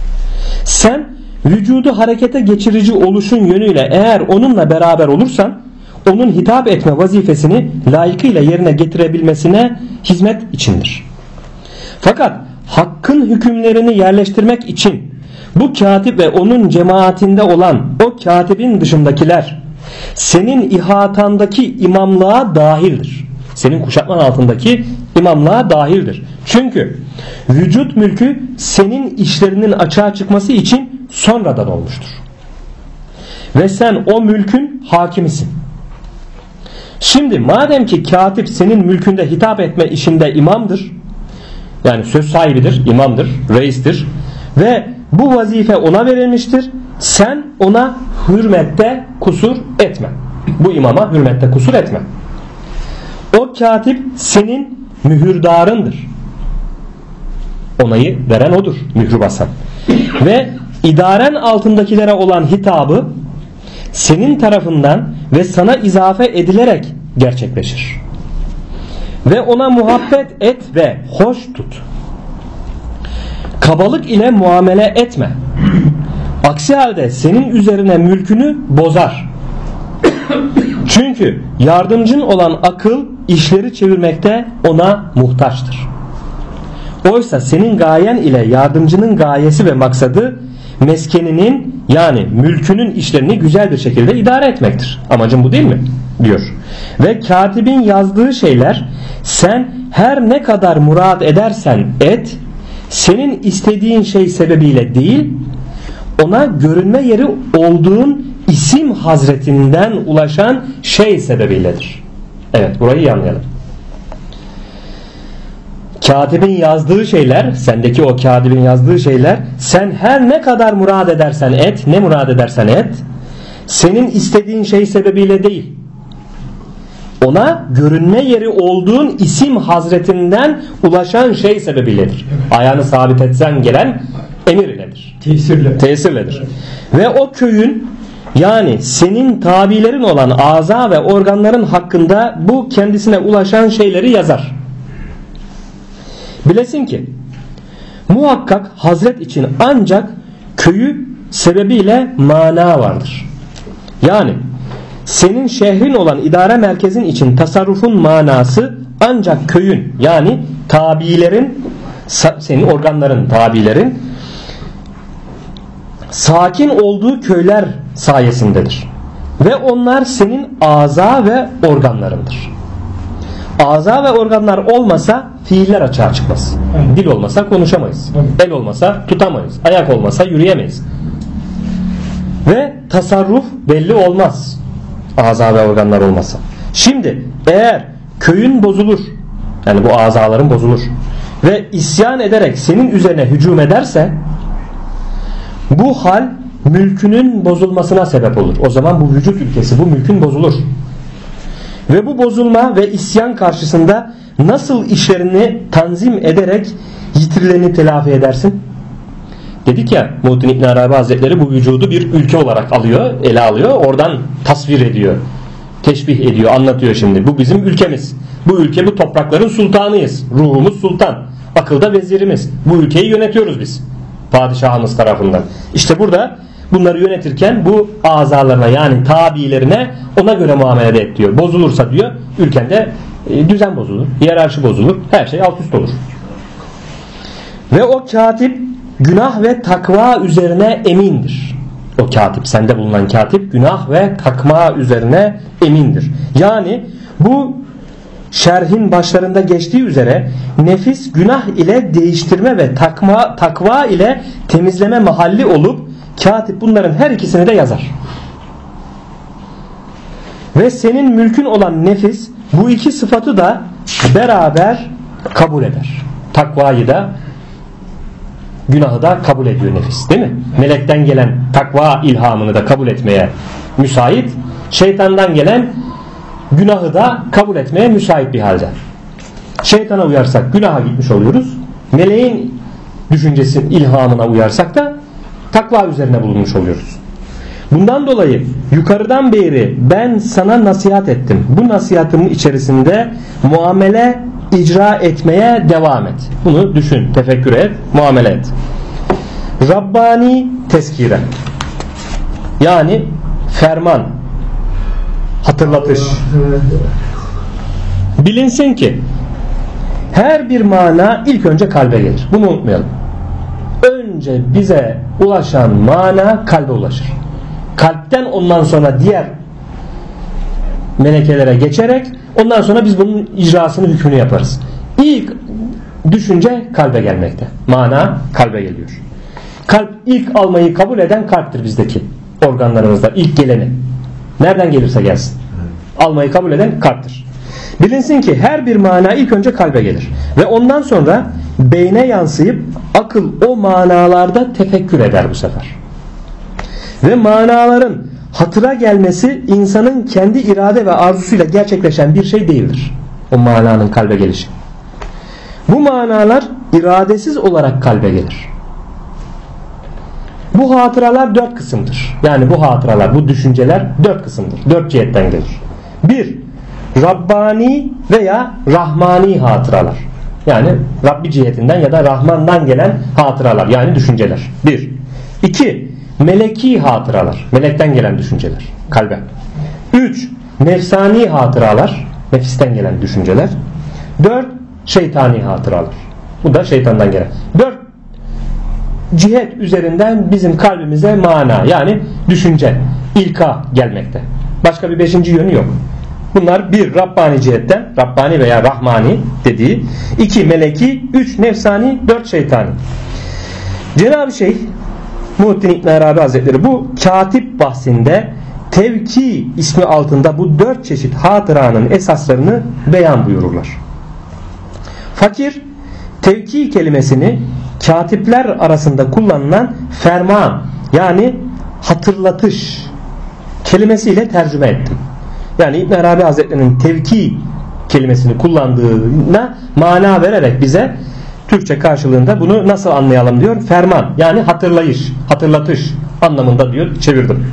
Sen vücudu harekete geçirici oluşun yönüyle eğer onunla beraber olursan onun hitap etme vazifesini layıkıyla yerine getirebilmesine hizmet içindir. Fakat hakkın hükümlerini yerleştirmek için bu katip ve onun cemaatinde olan o katibin dışındakiler senin ihatandaki imamlığa dahildir. Senin kuşatman altındaki imamlığa dahildir. Çünkü vücut mülkü senin işlerinin açığa çıkması için sonradan olmuştur. Ve sen o mülkün hakimisin. Şimdi madem ki katip senin mülkünde hitap etme işinde imamdır, yani söz sahibidir, imamdır, reistir ve bu vazife ona verilmiştir. Sen ona hürmette kusur etme. Bu imama hürmette kusur etme. O katip senin mühürdarındır. Onayı veren odur, mührü basan. Ve idaren altındakilere olan hitabı senin tarafından ve sana izafe edilerek gerçekleşir. Ve ona muhabbet et ve hoş tut. Kabalık ile muamele etme. Aksi halde senin üzerine mülkünü bozar. Çünkü yardımcın olan akıl işleri çevirmekte ona muhtaçtır. Oysa senin gayen ile yardımcının gayesi ve maksadı meskeninin yani mülkünün işlerini güzel bir şekilde idare etmektir. Amacın bu değil mi? diyor. Ve katibin yazdığı şeyler sen her ne kadar murad edersen et senin istediğin şey sebebiyle değil ona görünme yeri olduğun isim hazretinden ulaşan şey sebebiyledir. Evet burayı iyi anlayalım. Katibin yazdığı şeyler, sendeki o katibin yazdığı şeyler, sen her ne kadar murad edersen et, ne murad edersen et, senin istediğin şey sebebiyle değil. Ona görünme yeri olduğun isim hazretinden ulaşan şey sebebiyledir. Ayağını sabit etsen gelen emir iledir. Tesirle. Tesirledir. Ve o köyün yani senin tabilerin olan aza ve organların hakkında bu kendisine ulaşan şeyleri yazar. Bilesin ki muhakkak Hazret için ancak köyü sebebiyle mana vardır. Yani senin şehrin olan idare merkezin için tasarrufun manası ancak köyün yani tabilerin senin organların tabilerin sakin olduğu köyler sayesindedir. Ve onlar senin aza ve organlarındır. Aza ve organlar olmasa fiiller açığa çıkmaz. Evet. Dil olmasa konuşamayız. Evet. El olmasa tutamayız. Ayak olmasa yürüyemeyiz. Ve tasarruf belli olmaz. Aza ve organlar olmasa. Şimdi eğer köyün bozulur yani bu azaların bozulur ve isyan ederek senin üzerine hücum ederse bu hal mülkünün bozulmasına sebep olur. O zaman bu vücut ülkesi bu mülkün bozulur. Ve bu bozulma ve isyan karşısında nasıl işlerini tanzim ederek yitirileni telafi edersin? Dedik ya Muhittin İbn Arabi Hazretleri bu vücudu bir ülke olarak alıyor, ele alıyor. Oradan tasvir ediyor. Teşbih ediyor, anlatıyor şimdi. Bu bizim ülkemiz. Bu ülke bu toprakların sultanıyız. Ruhumuz sultan. Akılda vezirimiz. Bu ülkeyi yönetiyoruz biz. Padişahımız tarafından. İşte burada bunları yönetirken bu azalarına yani tabilerine ona göre muamele et diyor. Bozulursa diyor ülkende e, düzen bozulur, hiyerarşi bozulur, her şey alt üst olur. Ve o katip günah ve takva üzerine emindir. O katip, sende bulunan katip günah ve takma üzerine emindir. Yani bu şerhin başlarında geçtiği üzere nefis günah ile değiştirme ve takma, takva ile temizleme mahalli olup katip bunların her ikisini de yazar. Ve senin mülkün olan nefis bu iki sıfatı da beraber kabul eder. Takvayı da günahı da kabul ediyor nefis değil mi? Melekten gelen takva ilhamını da kabul etmeye müsait. Şeytandan gelen günahı da kabul etmeye müsait bir halde. Şeytana uyarsak günaha gitmiş oluyoruz. Meleğin düşüncesi ilhamına uyarsak da takva üzerine bulunmuş oluyoruz. Bundan dolayı yukarıdan beri ben sana nasihat ettim. Bu nasihatımın içerisinde muamele icra etmeye devam et. Bunu düşün, tefekkür et, muamele et. Rabbani teskire. Yani ferman, hatırlatış. Bilinsin ki her bir mana ilk önce kalbe gelir. Bunu unutmayalım. Önce bize ulaşan mana kalbe ulaşır. Kalpten ondan sonra diğer melekelere geçerek ondan sonra biz bunun icrasını hükmünü yaparız. İlk düşünce kalbe gelmekte. Mana kalbe geliyor. Kalp ilk almayı kabul eden kalptir bizdeki organlarımızda ilk geleni. Nereden gelirse gelsin. Almayı kabul eden kalptir. Bilinsin ki her bir mana ilk önce kalbe gelir. Ve ondan sonra beyne yansıyıp akıl o manalarda tefekkür eder bu sefer. Ve manaların hatıra gelmesi insanın kendi irade ve arzusuyla gerçekleşen bir şey değildir. O mananın kalbe gelişi. Bu manalar iradesiz olarak kalbe gelir. Bu hatıralar dört kısımdır. Yani bu hatıralar, bu düşünceler dört kısımdır. Dört cihetten gelir. Bir, Rabbani veya Rahmani hatıralar. Yani Rabbi cihetinden ya da Rahman'dan gelen hatıralar yani düşünceler. Bir. İki, meleki hatıralar. Melekten gelen düşünceler. Kalbe. Üç, nefsani hatıralar. Nefisten gelen düşünceler. Dört, şeytani hatıralar. Bu da şeytandan gelen. Dört cihet üzerinden bizim kalbimize mana yani düşünce, ilka gelmekte. Başka bir beşinci yönü yok. Bunlar bir Rabbani cihetten Rabbani veya Rahmani dediği iki meleki üç nefsani dört şeytani Cenab-ı Şeyh Muhittin İbn Arabi Hazretleri bu katip bahsinde tevki ismi altında bu dört çeşit hatıranın esaslarını beyan buyururlar. Fakir tevki kelimesini katipler arasında kullanılan ferman yani hatırlatış kelimesiyle tercüme ettim. Yani İbn Arabi Hazretleri'nin tevki kelimesini kullandığına mana vererek bize Türkçe karşılığında bunu nasıl anlayalım diyor. Ferman yani hatırlayış, hatırlatış anlamında diyor çevirdim.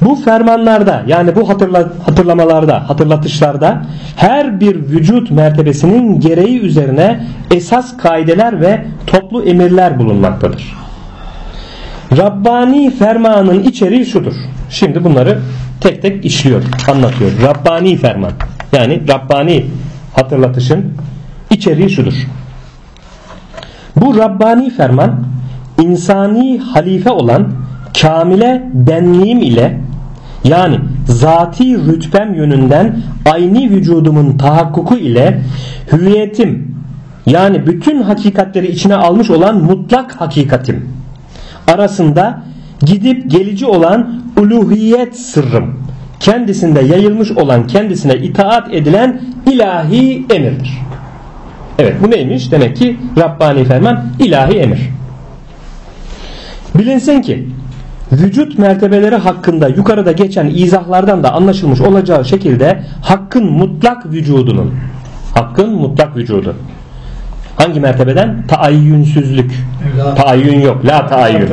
Bu fermanlarda yani bu hatırla, hatırlamalarda, hatırlatışlarda her bir vücut mertebesinin gereği üzerine esas kaideler ve toplu emirler bulunmaktadır. Rabbani fermanın içeriği şudur. Şimdi bunları tek tek işliyor, anlatıyor. Rabbani ferman. Yani Rabbani hatırlatışın içeriği şudur. Bu Rabbani ferman insani halife olan kamile benliğim ile yani zati rütbem yönünden aynı vücudumun tahakkuku ile hüviyetim yani bütün hakikatleri içine almış olan mutlak hakikatim arasında gidip gelici olan uluhiyet sırrım kendisinde yayılmış olan kendisine itaat edilen ilahi emirdir. Evet bu neymiş? Demek ki Rabbani ferman ilahi emir. Bilinsin ki vücut mertebeleri hakkında yukarıda geçen izahlardan da anlaşılmış olacağı şekilde hakkın mutlak vücudunun hakkın mutlak vücudu hangi mertebeden? Taayyünsüzlük. Evet. Taayyün yok. La taayyün.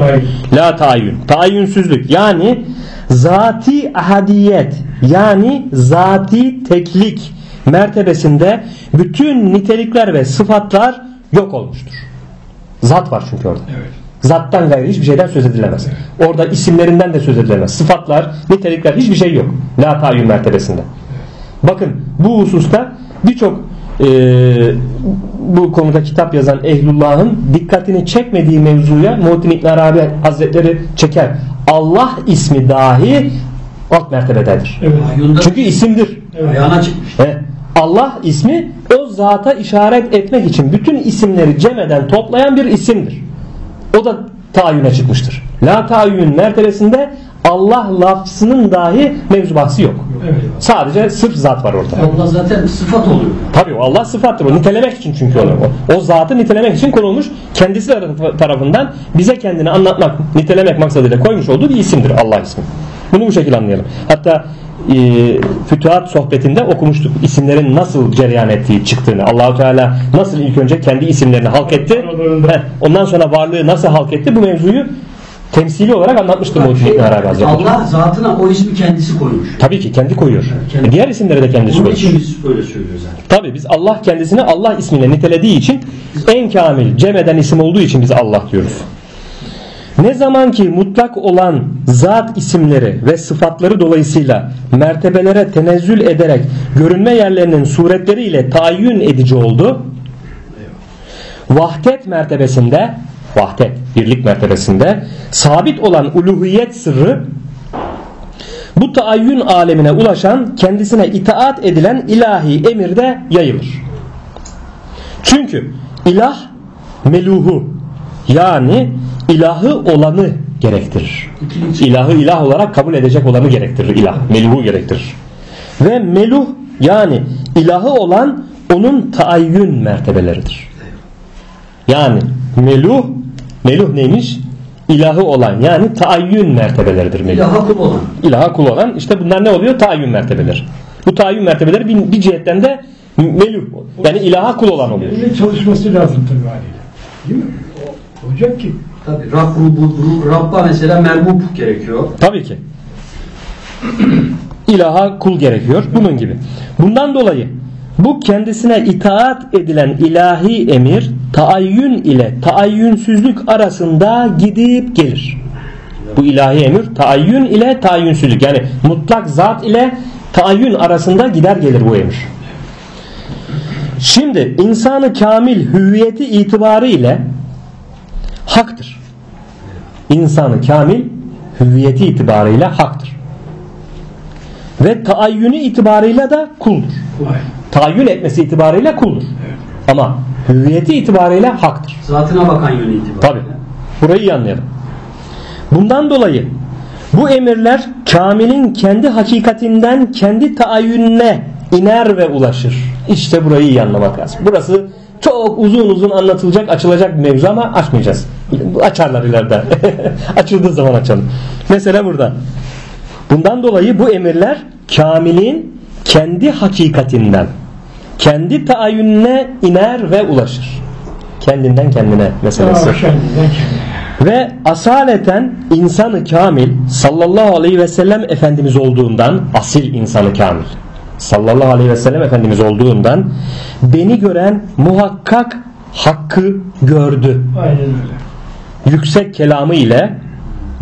La taayyün. Taayyünsüzlük. Yani zati ahadiyet yani zati teklik mertebesinde bütün nitelikler ve sıfatlar yok olmuştur. Zat var çünkü orada. Evet. Zattan gayrı hiçbir şeyden söz edilemez. Orada isimlerinden de söz edilemez. Sıfatlar, nitelikler hiçbir şey yok. La taayyün mertebesinde. Bakın bu hususta birçok e, bu konuda kitap yazan ehlullahın dikkatini çekmediği mevzuya Muhittin İbn Arabi Hazretleri çeker. Allah ismi dahi alt mertebededir. Evet. Çünkü isimdir. He. Allah ismi o zata işaret etmek için bütün isimleri cemeden toplayan bir isimdir. O da tayyüne çıkmıştır. La tayyün mertebesinde Allah lafzının dahi mevzu bahsi yok. Evet. Sadece sırf zat var orada. Allah zaten sıfat oluyor. Tabii o Allah sıfattır. O nitelemek için çünkü onu. O, o zatı nitelemek için konulmuş. Kendisi taraf- tarafından bize kendini anlatmak, nitelemek maksadıyla koymuş olduğu bir isimdir Allah ismi. Bunu bu şekilde anlayalım. Hatta e, Fütuhat sohbetinde okumuştuk isimlerin nasıl cereyan ettiği çıktığını. Allahu Teala nasıl ilk önce kendi isimlerini halk etti. Heh, ondan sonra varlığı nasıl halk etti bu mevzuyu temsili olarak anlatmıştı Muhittin İbn Arabi Hazretleri. Allah zatına o ismi kendisi koymuş. Tabii ki kendi koyuyor. kendi- E, Diğer isimleri de kendisi Bunun koyuyor. için biz öyle söylüyoruz zaten. Tabi biz Allah kendisini Allah ismiyle nitelediği için en kamil cem eden isim olduğu için biz Allah diyoruz. Ne zaman ki mutlak olan zat isimleri ve sıfatları dolayısıyla mertebelere tenezzül ederek görünme yerlerinin suretleriyle tayin edici oldu. Vahdet mertebesinde vahdet birlik mertebesinde sabit olan uluhiyet sırrı bu taayyün alemine ulaşan kendisine itaat edilen ilahi emirde yayılır. Çünkü ilah meluhu yani ilahı olanı gerektirir. İlahı ilah olarak kabul edecek olanı gerektirir. ilah meluhu gerektirir. Ve meluh yani ilahı olan onun taayyün mertebeleridir. Yani meluh meluh neymiş? İlahı olan yani taayyün mertebeleridir meluh. İlaha kul olan. İlaha kul olan işte bunlar ne oluyor? Taayyün mertebeleri. Bu taayyün mertebeleri bir, bir cihetten de meluh yani ilaha kul olan oluyor. Bunun çalışması lazım tabii haliyle. Değil mi? O, olacak ki. Tabii Rab, rubu, ru- Rabba mesela merbub gerekiyor. Tabii ki. İlaha kul gerekiyor. Bunun gibi. Bundan dolayı bu kendisine itaat edilen ilahi emir taayyün ile taayyünsüzlük arasında gidip gelir. Bu ilahi emir taayyün ile taayyünsüzlük yani mutlak zat ile taayyün arasında gider gelir bu emir. Şimdi insanı kamil hüviyeti itibarı ile haktır. İnsanı kamil hüviyeti itibarıyla haktır. Ve taayyünü itibarıyla da kuldur. Taayyün etmesi itibarıyla kuldur. Ama hüviyeti itibarıyla haktır. Zatına bakan yönü itibariyle. Tabi. Burayı iyi anlayalım. Bundan dolayı bu emirler kamilin kendi hakikatinden kendi taayyününe iner ve ulaşır. İşte burayı iyi anlamak lazım. Burası çok uzun uzun anlatılacak, açılacak bir mevzu ama açmayacağız. Açarlar ileride. Açıldığı zaman açalım. Mesela burada. Bundan dolayı bu emirler kamilin kendi hakikatinden, kendi taayyününe iner ve ulaşır. Kendinden kendine meselesi. Ve asaleten insanı kamil sallallahu aleyhi ve sellem Efendimiz olduğundan asil insanı kamil sallallahu aleyhi ve sellem Efendimiz olduğundan beni gören muhakkak hakkı gördü. Aynen öyle. Yüksek kelamı ile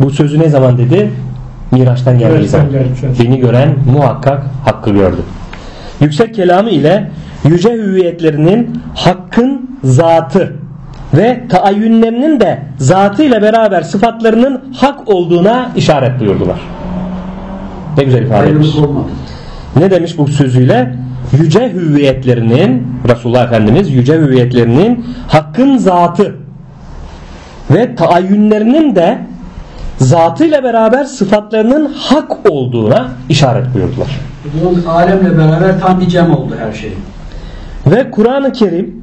bu sözü ne zaman dedi? Miraç'tan geldiği zaman. Beni gören muhakkak hakkı gördü. Yüksek kelamı ile yüce hüviyetlerinin hakkın zatı ve taayyünlerinin de zatı ile beraber sıfatlarının hak olduğuna işaret buyurdular. Ne güzel ifade etmiş. Ne demiş bu sözüyle? Yüce hüviyetlerinin Resulullah Efendimiz yüce hüviyetlerinin hakkın zatı ve taayyünlerinin de zatıyla beraber sıfatlarının hak olduğuna işaret buyurdular. Bunun alemle beraber tam bir cem oldu her şey. Ve Kur'an-ı Kerim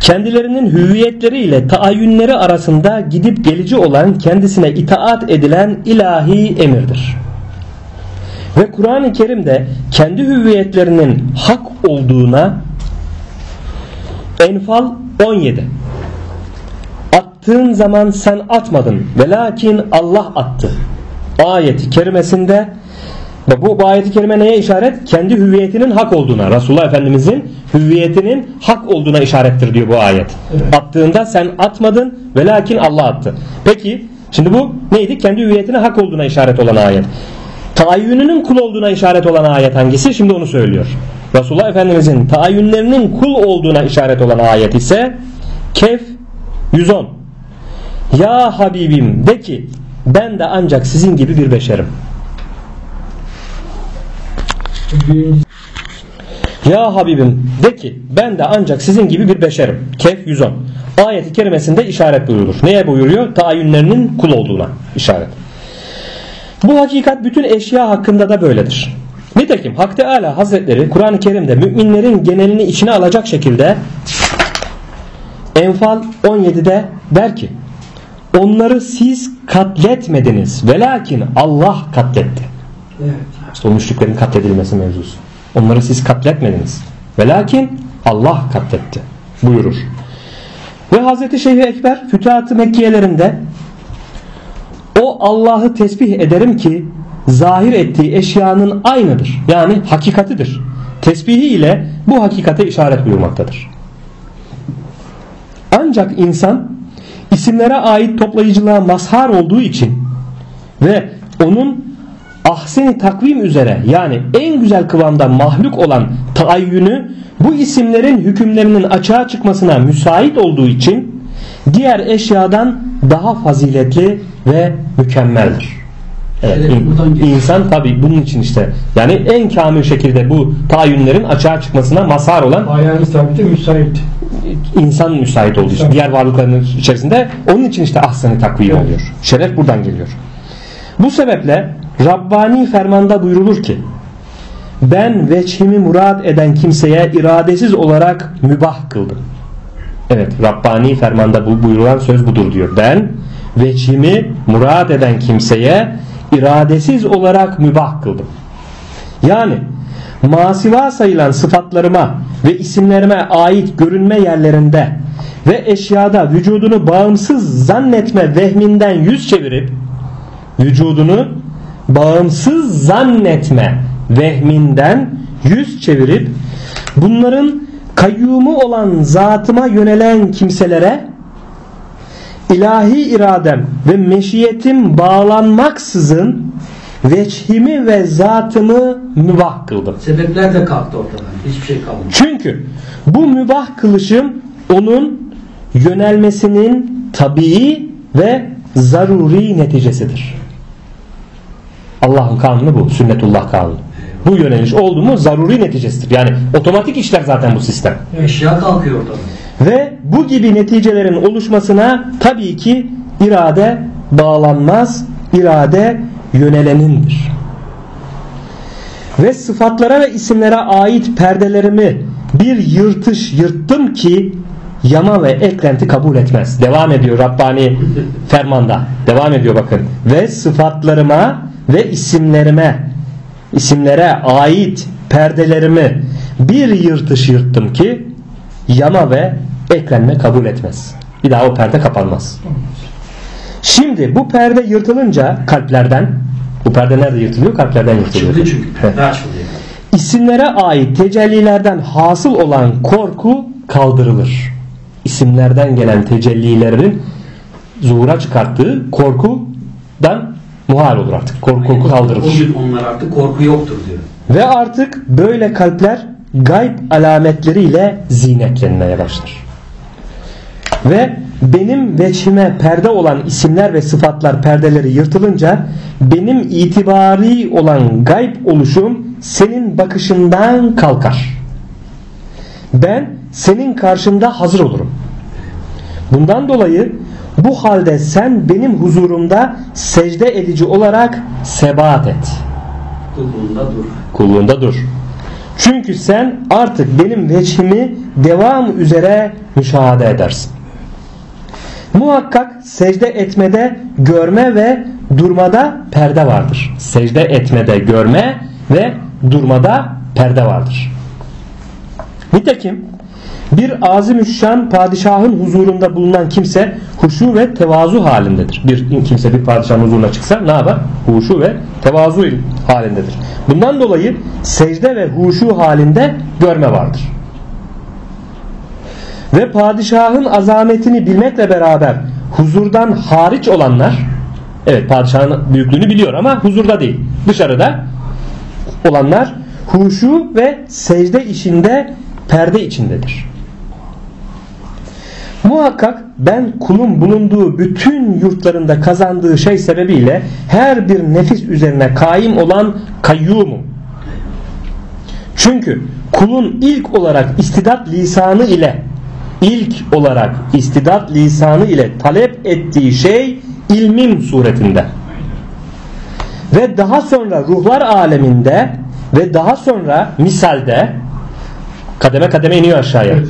kendilerinin hüviyetleri ile taayyünleri arasında gidip gelici olan kendisine itaat edilen ilahi emirdir. Ve Kur'an-ı Kerim'de kendi hüviyetlerinin hak olduğuna Enfal 17 Attığın zaman sen atmadın ve lakin Allah attı. Ayeti kerimesinde ve bu, bu ayeti kerime neye işaret? Kendi hüviyetinin hak olduğuna. Resulullah Efendimizin hüviyetinin hak olduğuna işarettir diyor bu ayet. Evet. Attığında sen atmadın ve lakin Allah attı. Peki şimdi bu neydi? Kendi hüviyetine hak olduğuna işaret olan ayet. Taayyününün kul olduğuna işaret olan ayet hangisi? Şimdi onu söylüyor. Resulullah Efendimizin taayyünlerinin kul olduğuna işaret olan ayet ise Kehf 110. Ya Habibim de ki ben de ancak sizin gibi bir beşerim. Ya Habibim de ki ben de ancak sizin gibi bir beşerim. Kehf 110. Ayeti kerimesinde işaret buyurulur. Neye buyuruyor? Taayyünlerinin kul olduğuna işaret. Bu hakikat bütün eşya hakkında da böyledir. Nitekim Hak Teala Hazretleri Kur'an-ı Kerim'de müminlerin genelini içine alacak şekilde Enfal 17'de der ki Onları siz katletmediniz velakin Allah katletti. Evet. İşte o müşriklerin katledilmesi mevzusu. Onları siz katletmediniz. Ve lakin Allah katletti buyurur. Ve Hazreti Şeyh Ekber Fütuhat-ı Mekkiyelerinde o Allah'ı tesbih ederim ki zahir ettiği eşyanın aynıdır. Yani hakikatidir. Tesbihi ile bu hakikate işaret buyurmaktadır. Ancak insan isimlere ait toplayıcılığa mazhar olduğu için ve onun ahseni takvim üzere yani en güzel kıvamda mahluk olan taayyünü bu isimlerin hükümlerinin açığa çıkmasına müsait olduğu için diğer eşyadan daha faziletli ve mükemmeldir. Evet, Evet, insan tabi bunun için işte yani en kamil şekilde bu tayyünlerin açığa çıkmasına mazhar olan ayağını sabite müsait. insan müsait olduğu için diğer varlıkların içerisinde onun için işte ahsen takvim Evet. oluyor. Şeref buradan geliyor. Bu sebeple Rabbani fermanda buyrulur ki ben veçhimi murad eden kimseye iradesiz olarak mübah kıldım. Evet Rabbani fermanda bu buyurulan söz budur diyor. Ben veçhimi murad eden kimseye iradesiz olarak mübah kıldım. Yani masiva sayılan sıfatlarıma ve isimlerime ait görünme yerlerinde ve eşyada vücudunu bağımsız zannetme vehminden yüz çevirip vücudunu bağımsız zannetme vehminden yüz çevirip bunların kayyumu olan zatıma yönelen kimselere ilahi iradem ve meşiyetim bağlanmaksızın veçhimi ve zatımı mübah kıldım. Sebepler de kalktı ortadan. Hiçbir şey kalmadı. Çünkü bu mübah kılışım onun yönelmesinin tabii ve zaruri neticesidir. Allah'ın kanunu bu. Sünnetullah kanunu. Bu yöneliş oldu mu zaruri neticesidir. Yani otomatik işler zaten bu sistem. Eşya kalkıyor ortadan. Ve bu gibi neticelerin oluşmasına tabii ki irade bağlanmaz irade yönelenindir. Ve sıfatlara ve isimlere ait perdelerimi bir yırtış yırttım ki yama ve eklenti kabul etmez. Devam ediyor Rabbani fermanda. Devam ediyor bakın. Ve sıfatlarıma ve isimlerime isimlere ait perdelerimi bir yırtış yırttım ki yama ve eklenme kabul etmez. Bir daha o perde kapanmaz. Şimdi bu perde yırtılınca kalplerden bu perde nerede yırtılıyor? Kalplerden yırtılıyor. Çünkü. Perde açıldı. İsimlere ait tecellilerden hasıl olan korku kaldırılır. İsimlerden gelen tecellilerin zuhura çıkarttığı korkudan muhal olur artık. Korku, korku O kaldırılır. gün onlar artık korku yoktur diyor. Ve artık böyle kalpler gayb alametleriyle zinetlenmeye başlar. Ve benim veçhime perde olan isimler ve sıfatlar perdeleri yırtılınca benim itibari olan gayb oluşum senin bakışından kalkar. Ben senin karşında hazır olurum. Bundan dolayı bu halde sen benim huzurumda secde edici olarak sebat et Kulluğunda dur. kulluğunda dur. Çünkü sen artık benim veçhimi devam üzere müşahede edersin. Muhakkak secde etmede görme ve durmada perde vardır. Secde etmede görme ve durmada perde vardır. Nitekim bir azimüşşan padişahın huzurunda bulunan kimse huşu ve tevazu halindedir. Bir kimse bir padişahın huzuruna çıksa ne yapar? Huşu ve tevazu halindedir. Bundan dolayı secde ve huşu halinde görme vardır. Ve padişahın azametini bilmekle beraber huzurdan hariç olanlar evet padişahın büyüklüğünü biliyor ama huzurda değil. Dışarıda olanlar huşu ve secde işinde perde içindedir. Muhakkak ben kulun bulunduğu bütün yurtlarında kazandığı şey sebebiyle her bir nefis üzerine kaim olan kayyumum. Çünkü kulun ilk olarak istidat lisanı ile ilk olarak istidat lisanı ile talep ettiği şey ilmim suretinde. Ve daha sonra ruhlar aleminde ve daha sonra misalde kademe kademe iniyor aşağıya. Evet.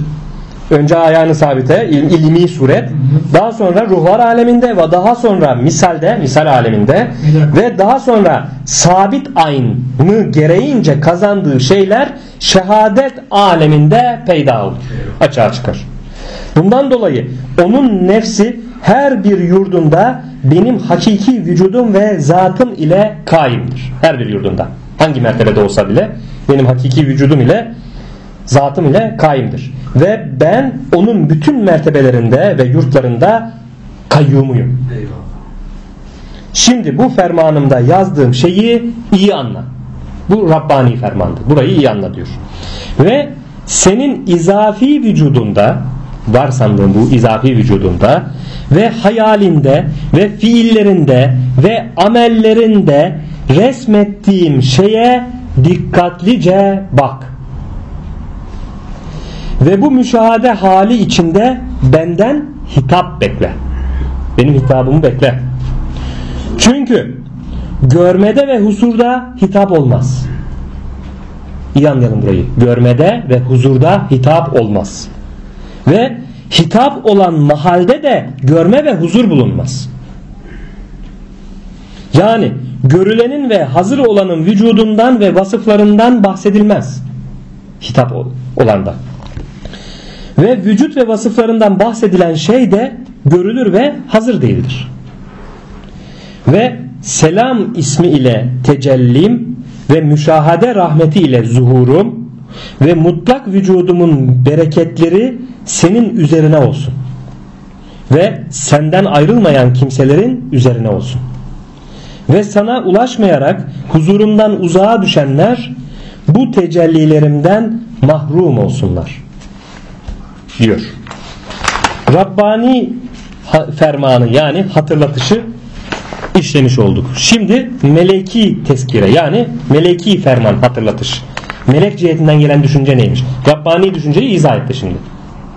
Önce ayağını sabite il, ilmi suret daha sonra ruhlar aleminde ve daha sonra misalde misal aleminde ve daha sonra sabit aynı gereğince kazandığı şeyler şehadet aleminde peyda olur. Açığa çıkar. Bundan dolayı onun nefsi her bir yurdunda benim hakiki vücudum ve zatım ile kaimdir. Her bir yurdunda. Hangi mertebede olsa bile benim hakiki vücudum ile zatım ile kaimdir. Ve ben onun bütün mertebelerinde ve yurtlarında kayyumuyum. Eyvallah. Şimdi bu fermanımda yazdığım şeyi iyi anla. Bu Rabbani fermandı. Burayı iyi anla diyor. Ve senin izafi vücudunda var sandığın bu izafi vücudunda ve hayalinde ve fiillerinde ve amellerinde resmettiğim şeye dikkatlice bak. Ve bu müşahede hali içinde benden hitap bekle. Benim hitabımı bekle. Çünkü görmede ve husurda hitap olmaz. İyi anlayalım burayı. Görmede ve huzurda hitap olmaz. Ve hitap olan mahalde de görme ve huzur bulunmaz. Yani görülenin ve hazır olanın vücudundan ve vasıflarından bahsedilmez. Hitap ol- olanda. Ve vücut ve vasıflarından bahsedilen şey de görülür ve hazır değildir. Ve selam ismi ile tecellim ve müşahade rahmeti ile zuhurum ve mutlak vücudumun bereketleri senin üzerine olsun. Ve senden ayrılmayan kimselerin üzerine olsun. Ve sana ulaşmayarak huzurumdan uzağa düşenler bu tecellilerimden mahrum olsunlar. Diyor. Rabbani fermanı yani hatırlatışı işlemiş olduk. Şimdi meleki tezkire yani meleki ferman hatırlatış. Melek cihetinden gelen düşünce neymiş? Rabbani düşünceyi izah etti şimdi.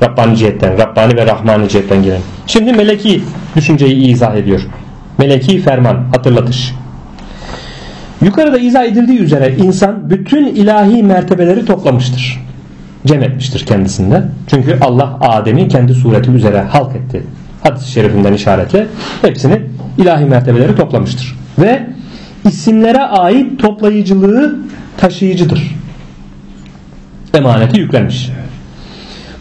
Rabbani cihetten, Rabbani ve Rahmani cihetten gelen. Şimdi meleki düşünceyi izah ediyor. Meleki ferman, hatırlatış. Yukarıda izah edildiği üzere insan bütün ilahi mertebeleri toplamıştır. Cem etmiştir kendisinde. Çünkü Allah Adem'i kendi sureti üzere halk etti. Hadis-i şerifinden işaretle hepsini ilahi mertebeleri toplamıştır. Ve isimlere ait toplayıcılığı taşıyıcıdır. Emaneti yüklenmiş.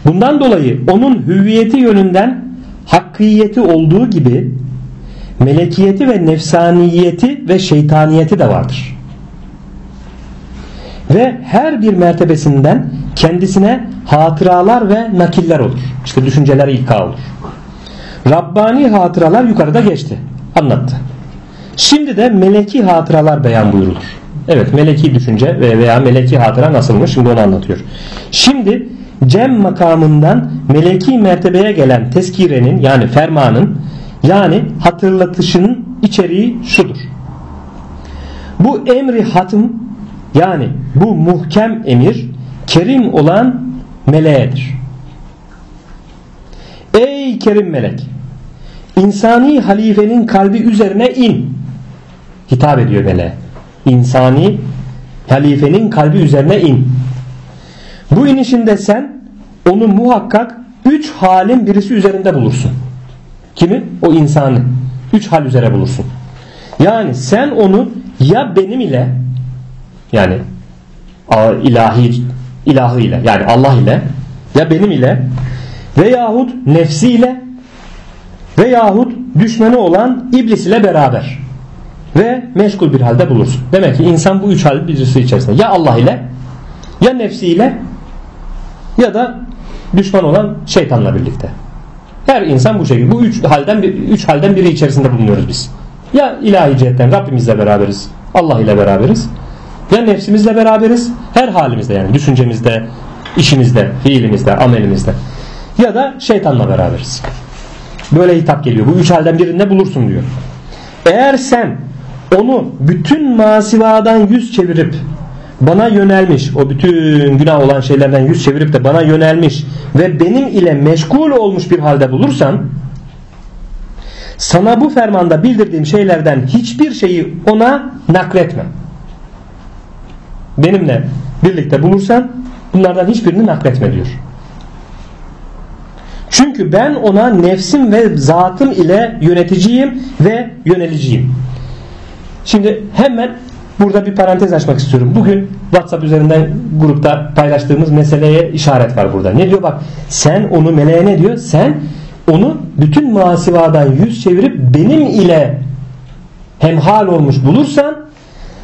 Bundan dolayı onun hüviyeti yönünden hakkiyeti olduğu gibi melekiyeti ve nefsaniyeti ve şeytaniyeti de vardır. Ve her bir mertebesinden kendisine hatıralar ve nakiller olur. İşte düşünceler ilka olur. Rabbani hatıralar yukarıda geçti. Anlattı. Şimdi de meleki hatıralar beyan buyurulur. Evet meleki düşünce veya meleki hatıra nasılmış şimdi onu anlatıyor. Şimdi cem makamından meleki mertebeye gelen teskirenin yani fermanın yani hatırlatışın içeriği şudur. Bu emri hatım yani bu muhkem emir kerim olan meleğedir. Ey kerim melek insani halifenin kalbi üzerine in hitap ediyor meleğe. İnsani halifenin kalbi üzerine in. Bu inişinde sen onu muhakkak üç halin birisi üzerinde bulursun. Kimi? O insanı. Üç hal üzere bulursun. Yani sen onu ya benim ile yani ilahi ilahı ile yani Allah ile ya benim ile veyahut nefsi ile veyahut düşmanı olan iblis ile beraber ve meşgul bir halde bulursun. Demek ki insan bu üç hal birisi içerisinde ya Allah ile ya nefsi ile ya da düşman olan şeytanla birlikte. Her insan bu şekilde. Bu üç halden üç halden biri içerisinde bulunuyoruz biz. Ya ilahi cihetten Rabbimizle beraberiz. Allah ile beraberiz. Ya nefsimizle beraberiz. Her halimizde yani düşüncemizde, işimizde, fiilimizde, amelimizde. Ya da şeytanla beraberiz. Böyle hitap geliyor. Bu üç halden birinde bulursun diyor. Eğer sen onu bütün masivadan yüz çevirip bana yönelmiş o bütün günah olan şeylerden yüz çevirip de bana yönelmiş ve benim ile meşgul olmuş bir halde bulursan sana bu fermanda bildirdiğim şeylerden hiçbir şeyi ona nakletme. Benimle birlikte bulursan bunlardan hiçbirini nakletme diyor. Çünkü ben ona nefsim ve zatım ile yöneticiyim ve yöneliciyim. Şimdi hemen burada bir parantez açmak istiyorum. Bugün WhatsApp üzerinden grupta paylaştığımız meseleye işaret var burada. Ne diyor bak sen onu meleğe ne diyor? Sen onu bütün masivadan yüz çevirip benim ile hemhal olmuş bulursan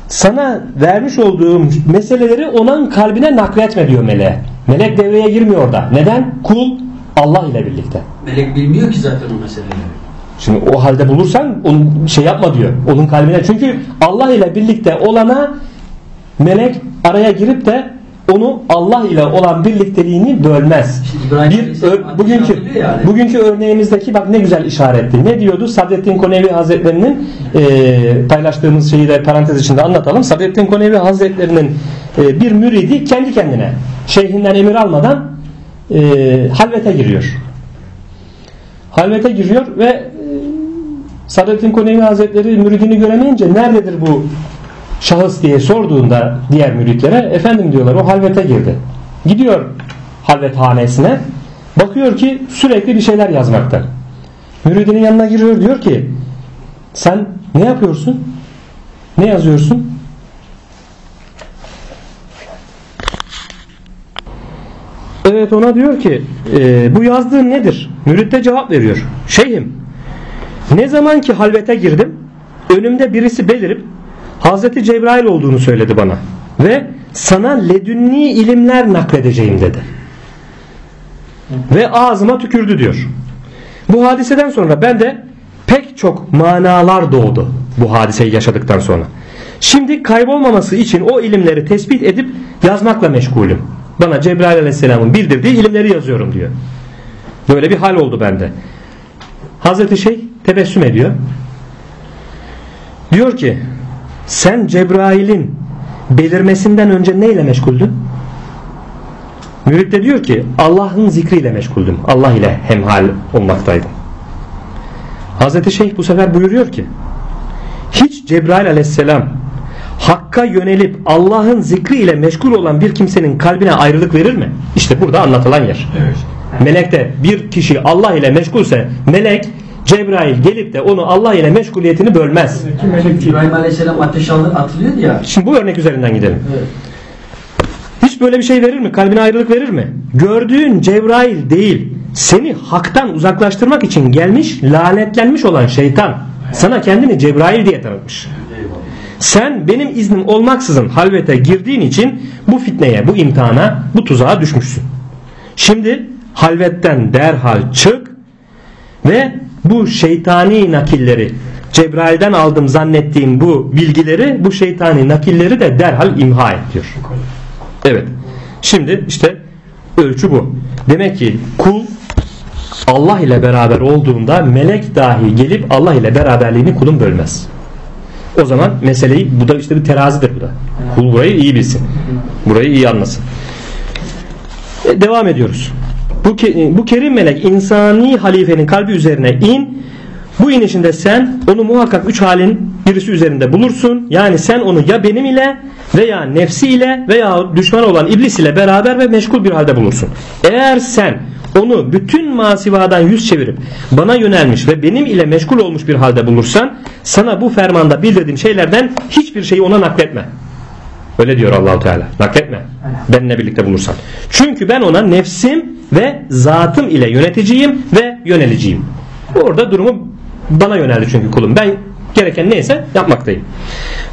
sana vermiş olduğum meseleleri onun kalbine nakletme diyor meleğe. Melek devreye girmiyor orada. Neden? Kul Allah ile birlikte. Melek bilmiyor ki zaten o meseleleri. Şimdi o halde bulursan onun şey yapma diyor. Onun kalbine. Çünkü Allah ile birlikte olana melek araya girip de onu Allah ile olan birlikteliğini bölmez. Bir ö- bugünkü bugünkü örneğimizdeki bak ne güzel işaretti. Ne diyordu? Sadrettin Konevi Hazretlerinin e, paylaştığımız şeyi de parantez içinde anlatalım. Sadrettin Konevi Hazretlerinin e, bir müridi kendi kendine şeyhinden emir almadan e, halvete giriyor. Halvete giriyor ve e, Sadrettin Konevi Hazretleri müridini göremeyince nerededir bu şahıs diye sorduğunda diğer müritlere efendim diyorlar o halvete girdi. Gidiyor halvethanesine bakıyor ki sürekli bir şeyler yazmakta. Müridinin yanına giriyor diyor ki sen ne yapıyorsun? Ne yazıyorsun? Evet ona diyor ki e, bu yazdığın nedir? Mürit de cevap veriyor. Şeyhim ne zaman ki halvete girdim önümde birisi belirip Hazreti Cebrail olduğunu söyledi bana ve sana ledünni ilimler nakledeceğim dedi. Ve ağzıma tükürdü diyor. Bu hadiseden sonra ben de pek çok manalar doğdu bu hadiseyi yaşadıktan sonra. Şimdi kaybolmaması için o ilimleri tespit edip yazmakla meşgulüm. Bana Cebrail aleyhisselamın bildirdiği ilimleri yazıyorum diyor. Böyle bir hal oldu bende. Hazreti şey tebessüm ediyor. Diyor ki sen Cebrail'in belirmesinden önce neyle meşguldün? Mürit de diyor ki Allah'ın zikriyle meşguldüm. Allah ile hemhal olmaktaydım. Hazreti Şeyh bu sefer buyuruyor ki hiç Cebrail aleyhisselam Hakka yönelip Allah'ın zikri ile meşgul olan bir kimsenin kalbine ayrılık verir mi? İşte burada anlatılan yer. Evet. Melekte bir kişi Allah ile meşgulse melek Cebrail gelip de onu Allah ile meşguliyetini bölmez. İbrahim Aleyhisselam ateş aldı, atılıyordu ya. Şimdi bu örnek üzerinden gidelim. Evet. Hiç böyle bir şey verir mi? Kalbine ayrılık verir mi? Gördüğün Cebrail değil, seni haktan uzaklaştırmak için gelmiş, lanetlenmiş olan şeytan sana kendini Cebrail diye tanıtmış. Sen benim iznim olmaksızın halvete girdiğin için bu fitneye, bu imtihana, bu tuzağa düşmüşsün. Şimdi halvetten derhal çık ve bu şeytani nakilleri Cebrail'den aldım zannettiğim bu bilgileri, bu şeytani nakilleri de derhal imha et diyor. Evet. Şimdi işte ölçü bu. Demek ki kul Allah ile beraber olduğunda melek dahi gelip Allah ile beraberliğini kulun bölmez. O zaman meseleyi bu da işte bir terazidir bu da. Kul burayı iyi bilsin. Burayı iyi anlasın. E, devam ediyoruz. Bu, bu kerim melek insani halifenin kalbi üzerine in. Bu inişinde sen onu muhakkak üç halin birisi üzerinde bulursun. Yani sen onu ya benim ile veya nefsi ile veya düşman olan iblis ile beraber ve meşgul bir halde bulursun. Eğer sen onu bütün masivadan yüz çevirip bana yönelmiş ve benim ile meşgul olmuş bir halde bulursan sana bu fermanda bildirdiğim şeylerden hiçbir şeyi ona nakletme. Öyle diyor Allahu Teala. Nakletme. Benimle birlikte bulursan. Çünkü ben ona nefsim ve zatım ile yöneticiyim ve yöneliciyim. Orada durumu bana yöneldi çünkü kulum. Ben gereken neyse yapmaktayım.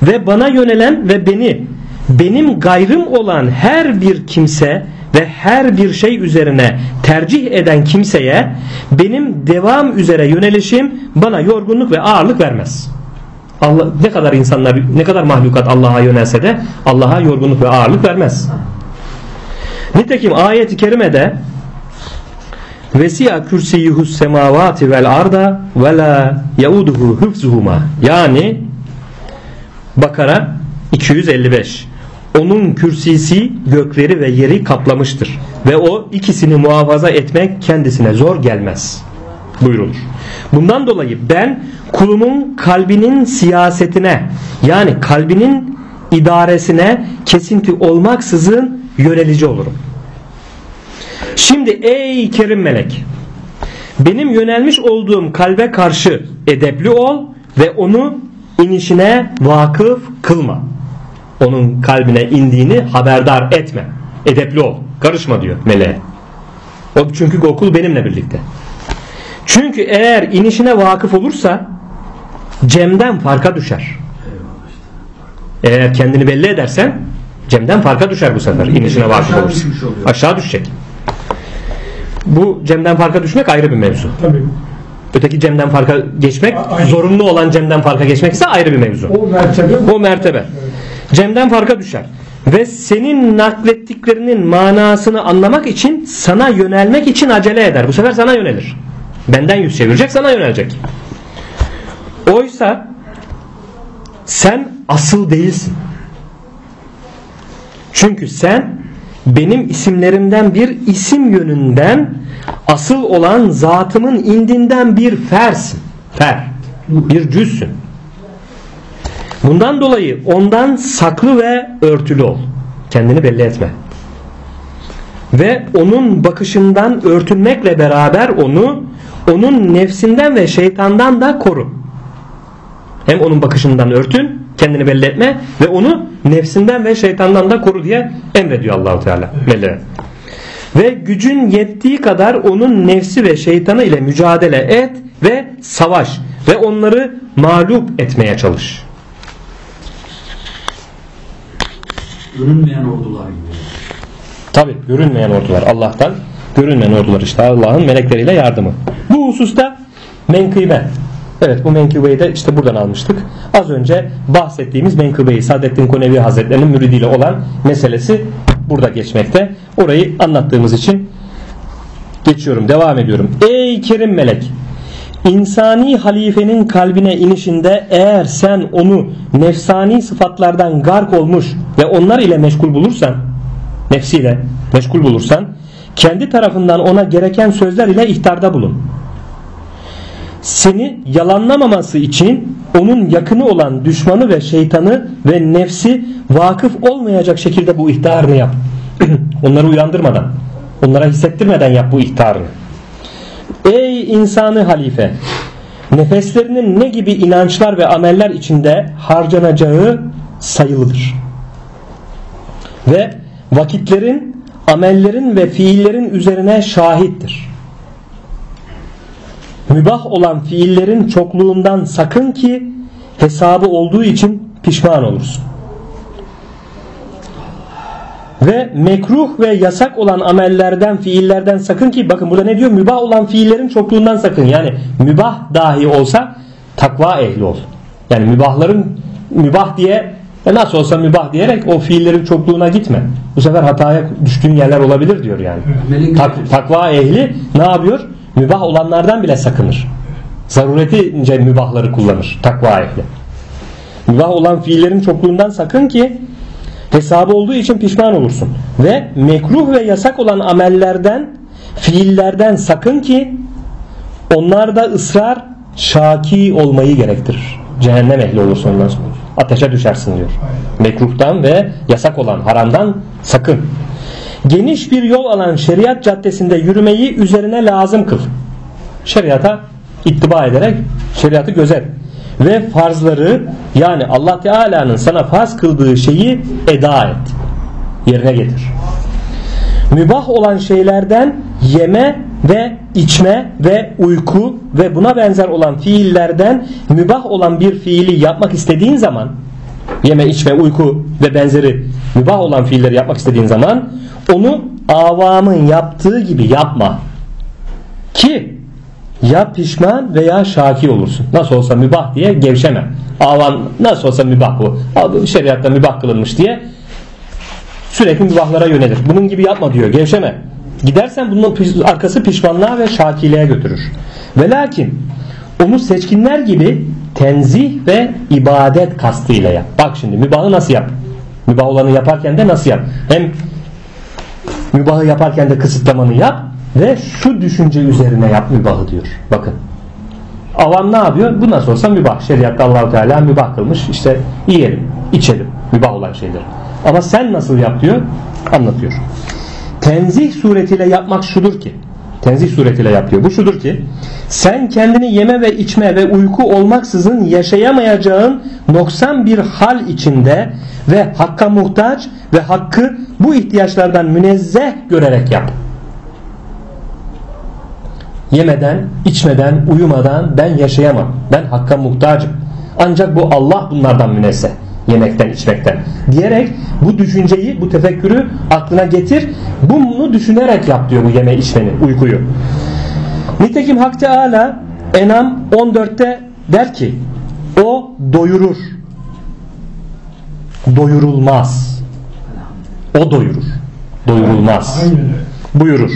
Ve bana yönelen ve beni benim gayrım olan her bir kimse ve her bir şey üzerine tercih eden kimseye benim devam üzere yönelişim bana yorgunluk ve ağırlık vermez. Allah ne kadar insanlar ne kadar mahlukat Allah'a yönelse de Allah'a yorgunluk ve ağırlık vermez. Nitekim ayeti kerimede Vesiya kürsiyuhus semavati vel arda ve la yauduhu hıfzuhuma yani Bakara 255 onun kürsisi gökleri ve yeri kaplamıştır ve o ikisini muhafaza etmek kendisine zor gelmez buyurulur. Bundan dolayı ben kulumun kalbinin siyasetine yani kalbinin idaresine kesinti olmaksızın yönelici olurum. Şimdi ey kerim melek benim yönelmiş olduğum kalbe karşı edepli ol ve onu inişine vakıf kılma. Onun kalbine indiğini haberdar etme. Edepli ol. Karışma diyor meleğe. O çünkü okul benimle birlikte. Çünkü eğer inişine vakıf olursa Cem'den farka düşer. Eğer kendini belli edersen Cem'den farka düşer bu sefer inişine vakıf olursa. Aşağı düşecek. Bu Cem'den farka düşmek ayrı bir mevzu. Tabii. Öteki Cem'den farka geçmek, aynı. zorunlu olan Cem'den farka geçmek ise ayrı bir mevzu. O mertebe O mertebe. Cem'den farka düşer. Ve senin naklettiklerinin manasını anlamak için sana yönelmek için acele eder. Bu sefer sana yönelir. Benden yüz çevirecek sana yönelecek. Oysa sen asıl değilsin. Çünkü sen benim isimlerimden bir isim yönünden asıl olan zatımın indinden bir fersin. Fer. Bir cüzsün. Bundan dolayı ondan saklı ve örtülü ol. Kendini belli etme. Ve onun bakışından örtünmekle beraber onu onun nefsinden ve şeytandan da koru. Hem onun bakışından örtün, kendini belli etme ve onu nefsinden ve şeytandan da koru diye emrediyor Allahu Teala meleğe. Ve gücün yettiği kadar onun nefsi ve şeytanı ile mücadele et ve savaş ve onları mağlup etmeye çalış. Görünmeyen ordular gibi. Tabi görünmeyen ordular Allah'tan görünmeyen ordular işte Allah'ın melekleriyle yardımı. Bu hususta menkıbe. Evet bu menkıbeyi de işte buradan almıştık. Az önce bahsettiğimiz menkıbeyi Saadettin Konevi Hazretleri'nin müridiyle olan meselesi burada geçmekte. Orayı anlattığımız için geçiyorum devam ediyorum. Ey kerim melek İnsani halifenin kalbine inişinde eğer sen onu nefsani sıfatlardan gark olmuş ve onlar ile meşgul bulursan nefsiyle meşgul bulursan kendi tarafından ona gereken sözler ile ihtarda bulun. Seni yalanlamaması için onun yakını olan düşmanı ve şeytanı ve nefsi vakıf olmayacak şekilde bu ihtarını yap. Onları uyandırmadan, onlara hissettirmeden yap bu ihtarını. Ey insanı halife! Nefeslerinin ne gibi inançlar ve ameller içinde harcanacağı sayılıdır. Ve vakitlerin, amellerin ve fiillerin üzerine şahittir. Mübah olan fiillerin çokluğundan sakın ki hesabı olduğu için pişman olursun. Ve mekruh ve yasak olan amellerden, fiillerden sakın ki bakın burada ne diyor? Mübah olan fiillerin çokluğundan sakın. Yani mübah dahi olsa takva ehli ol. Yani mübahların mübah diye e nasıl olsa mübah diyerek o fiillerin çokluğuna gitme. Bu sefer hataya düştüğün yerler olabilir diyor yani. Tak, takva ehli ne yapıyor? Mübah olanlardan bile sakınır. Zaruretince mübahları kullanır. Takva ehli. Mübah olan fiillerin çokluğundan sakın ki hesabı olduğu için pişman olursun. Ve mekruh ve yasak olan amellerden, fiillerden sakın ki onlarda ısrar şaki olmayı gerektirir. Cehennem ehli olursun ondan sonra. Ateşe düşersin diyor. Mekruhtan ve yasak olan haramdan sakın. Geniş bir yol alan şeriat caddesinde yürümeyi üzerine lazım kıl. Şeriata ittiba ederek şeriatı gözet ve farzları yani Allah Teala'nın sana farz kıldığı şeyi eda et. Yerine getir. Mübah olan şeylerden yeme ve içme ve uyku ve buna benzer olan fiillerden mübah olan bir fiili yapmak istediğin zaman yeme içme uyku ve benzeri mübah olan fiilleri yapmak istediğin zaman onu avamın yaptığı gibi yapma ki ya pişman veya şaki olursun. Nasıl olsa mübah diye gevşeme. Avam nasıl olsa mübah bu. Şeriatta mübah kılınmış diye sürekli mübahlara yönelir. Bunun gibi yapma diyor. Gevşeme. Gidersen bunun arkası pişmanlığa ve şakiliğe götürür. Ve lakin onu seçkinler gibi tenzih ve ibadet kastıyla yap. Bak şimdi mübahı nasıl yap? Mübah olanı yaparken de nasıl yap? Hem mübahı yaparken de kısıtlamanı yap ve şu düşünce üzerine yap mübahı diyor. Bakın. Avam ne yapıyor? Bu nasıl olsa mübah. Şeriatta Allahu Teala mübah kılmış. İşte yiyelim, içelim. Mübah olan şeyler. Ama sen nasıl yap diyor? Anlatıyor. Tenzih suretiyle yapmak şudur ki tenzih suretiyle yapıyor. Bu şudur ki sen kendini yeme ve içme ve uyku olmaksızın yaşayamayacağın noksan bir hal içinde ve hakka muhtaç ve hakkı bu ihtiyaçlardan münezzeh görerek yap. Yemeden, içmeden, uyumadan ben yaşayamam. Ben hakka muhtacım. Ancak bu Allah bunlardan münezzeh. Yemekten, içmekten. Diyerek bu düşünceyi, bu tefekkürü aklına getir. Bunu düşünerek yap diyor bu yeme içmeni, uykuyu. Nitekim Hak Teala Enam 14'te der ki o doyurur. Doyurulmaz. O doyurur. Doyurulmaz. Buyurur.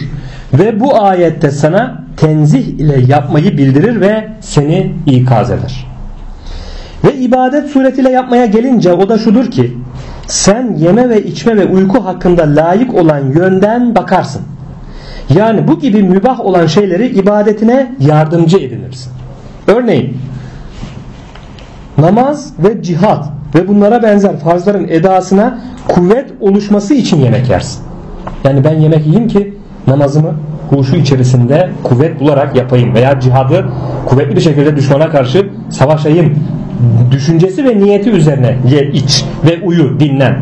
Ve bu ayette sana tenzih ile yapmayı bildirir ve seni ikaz eder. Ve ibadet suretiyle yapmaya gelince o da şudur ki sen yeme ve içme ve uyku hakkında layık olan yönden bakarsın. Yani bu gibi mübah olan şeyleri ibadetine yardımcı edinirsin. Örneğin namaz ve cihat ve bunlara benzer farzların edasına kuvvet oluşması için yemek yersin. Yani ben yemek yiyeyim ki namazımı huşu içerisinde kuvvet bularak yapayım veya cihadı kuvvetli bir şekilde düşmana karşı savaşayım düşüncesi ve niyeti üzerine ye, iç ve uyu, dinlen.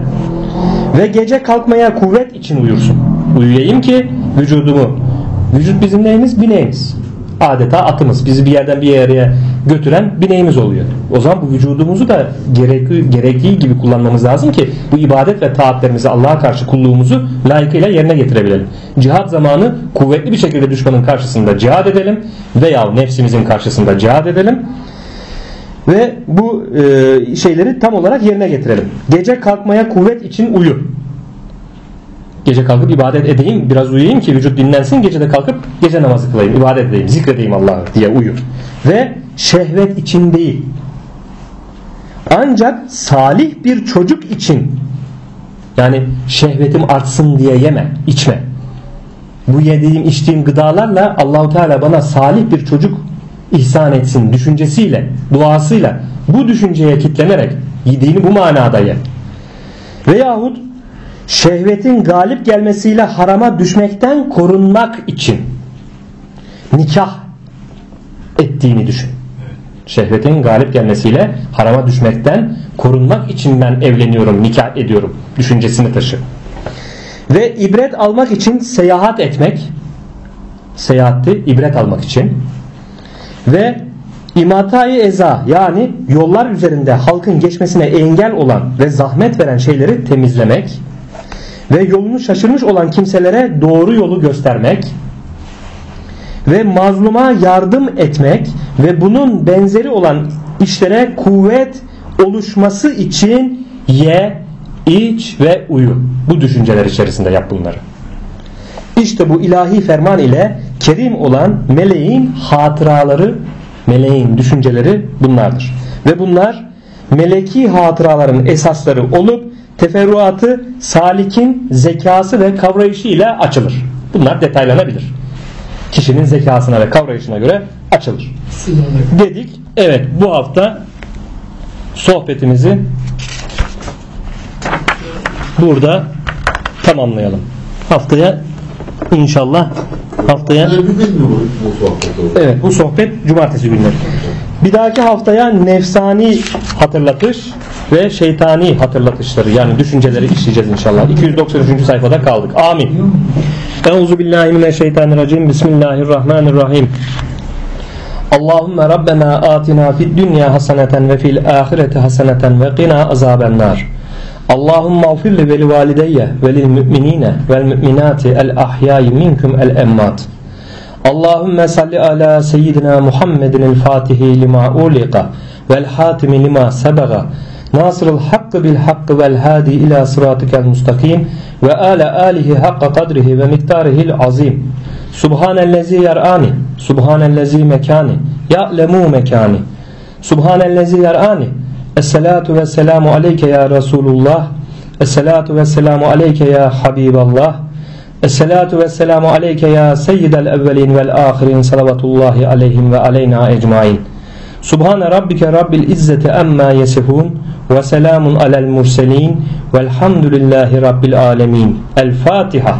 Ve gece kalkmaya kuvvet için uyursun. Uyuyayım ki vücudumu. Vücut bizim neyimiz? Bineğimiz. Adeta atımız. Bizi bir yerden bir yere götüren bineğimiz oluyor. O zaman bu vücudumuzu da gerekli, gerektiği gibi kullanmamız lazım ki bu ibadet ve taatlerimizi Allah'a karşı kulluğumuzu layıkıyla yerine getirebilelim. Cihad zamanı kuvvetli bir şekilde düşmanın karşısında cihad edelim veya nefsimizin karşısında cihad edelim ve bu e, şeyleri tam olarak yerine getirelim. Gece kalkmaya kuvvet için uyu. Gece kalkıp ibadet edeyim, biraz uyuyayım ki vücut dinlensin. Gece de kalkıp gece namazı kılayım, ibadet edeyim, zikredeyim Allah'ı diye uyu. Ve şehvet için değil. Ancak salih bir çocuk için yani şehvetim artsın diye yeme, içme. Bu yediğim, içtiğim gıdalarla Allahu Teala bana salih bir çocuk ihsan etsin düşüncesiyle, duasıyla bu düşünceye kitlenerek yediğini bu manada ye. Veyahut şehvetin galip gelmesiyle harama düşmekten korunmak için nikah ettiğini düşün. Şehvetin galip gelmesiyle harama düşmekten korunmak için ben evleniyorum, nikah ediyorum düşüncesini taşı. Ve ibret almak için seyahat etmek, seyahatti ibret almak için ve imatayı eza yani yollar üzerinde halkın geçmesine engel olan ve zahmet veren şeyleri temizlemek ve yolunu şaşırmış olan kimselere doğru yolu göstermek ve mazluma yardım etmek ve bunun benzeri olan işlere kuvvet oluşması için ye, iç ve uyu. Bu düşünceler içerisinde yap bunları. İşte bu ilahi ferman ile kerim olan meleğin hatıraları, meleğin düşünceleri bunlardır. Ve bunlar meleki hatıraların esasları olup teferruatı salikin zekası ve kavrayışı ile açılır. Bunlar detaylanabilir. Kişinin zekasına ve kavrayışına göre açılır. Dedik. Evet bu hafta sohbetimizi burada tamamlayalım. Haftaya inşallah haftaya? Evet bu sohbet cumartesi günleri. Bir dahaki haftaya nefsani hatırlatış ve şeytani hatırlatışları yani düşünceleri işleyeceğiz inşallah. 293. sayfada kaldık. Amin. Euzu billahi mineşşeytanirracim. Bismillahirrahmanirrahim. Allahümme Rabbena atina fid dünya haseneten ve fil ahireti haseneten ve qina azabennar. Allahümme afirli ve li valideyye ve lil müminine vel müminati el ahyayi minkum el emmat. Allahümme salli ala seyyidina Muhammedin el fatihi lima uliqa vel hatimi lima sebaga nasırıl hakkı bil hakkı vel hadi ila sıratikel mustakim ve ala alihi hakka kadrihi ve miktarihil azim subhanellezi yar'ani subhanellezi mekani ya'lemu mekani subhanellezi yar'ani esselatu ve selamu aleyke ya Resulullah esselatu ve selamu aleyke ya Habiballah Esselatu ve selamu aleyke ya seyyidel evvelin vel ahirin salavatullahi aleyhim ve aleyna ecmain. Subhane rabbike rabbil izzeti emma yesifun ve selamun alel murselin velhamdülillahi rabbil alemin. El Fatiha.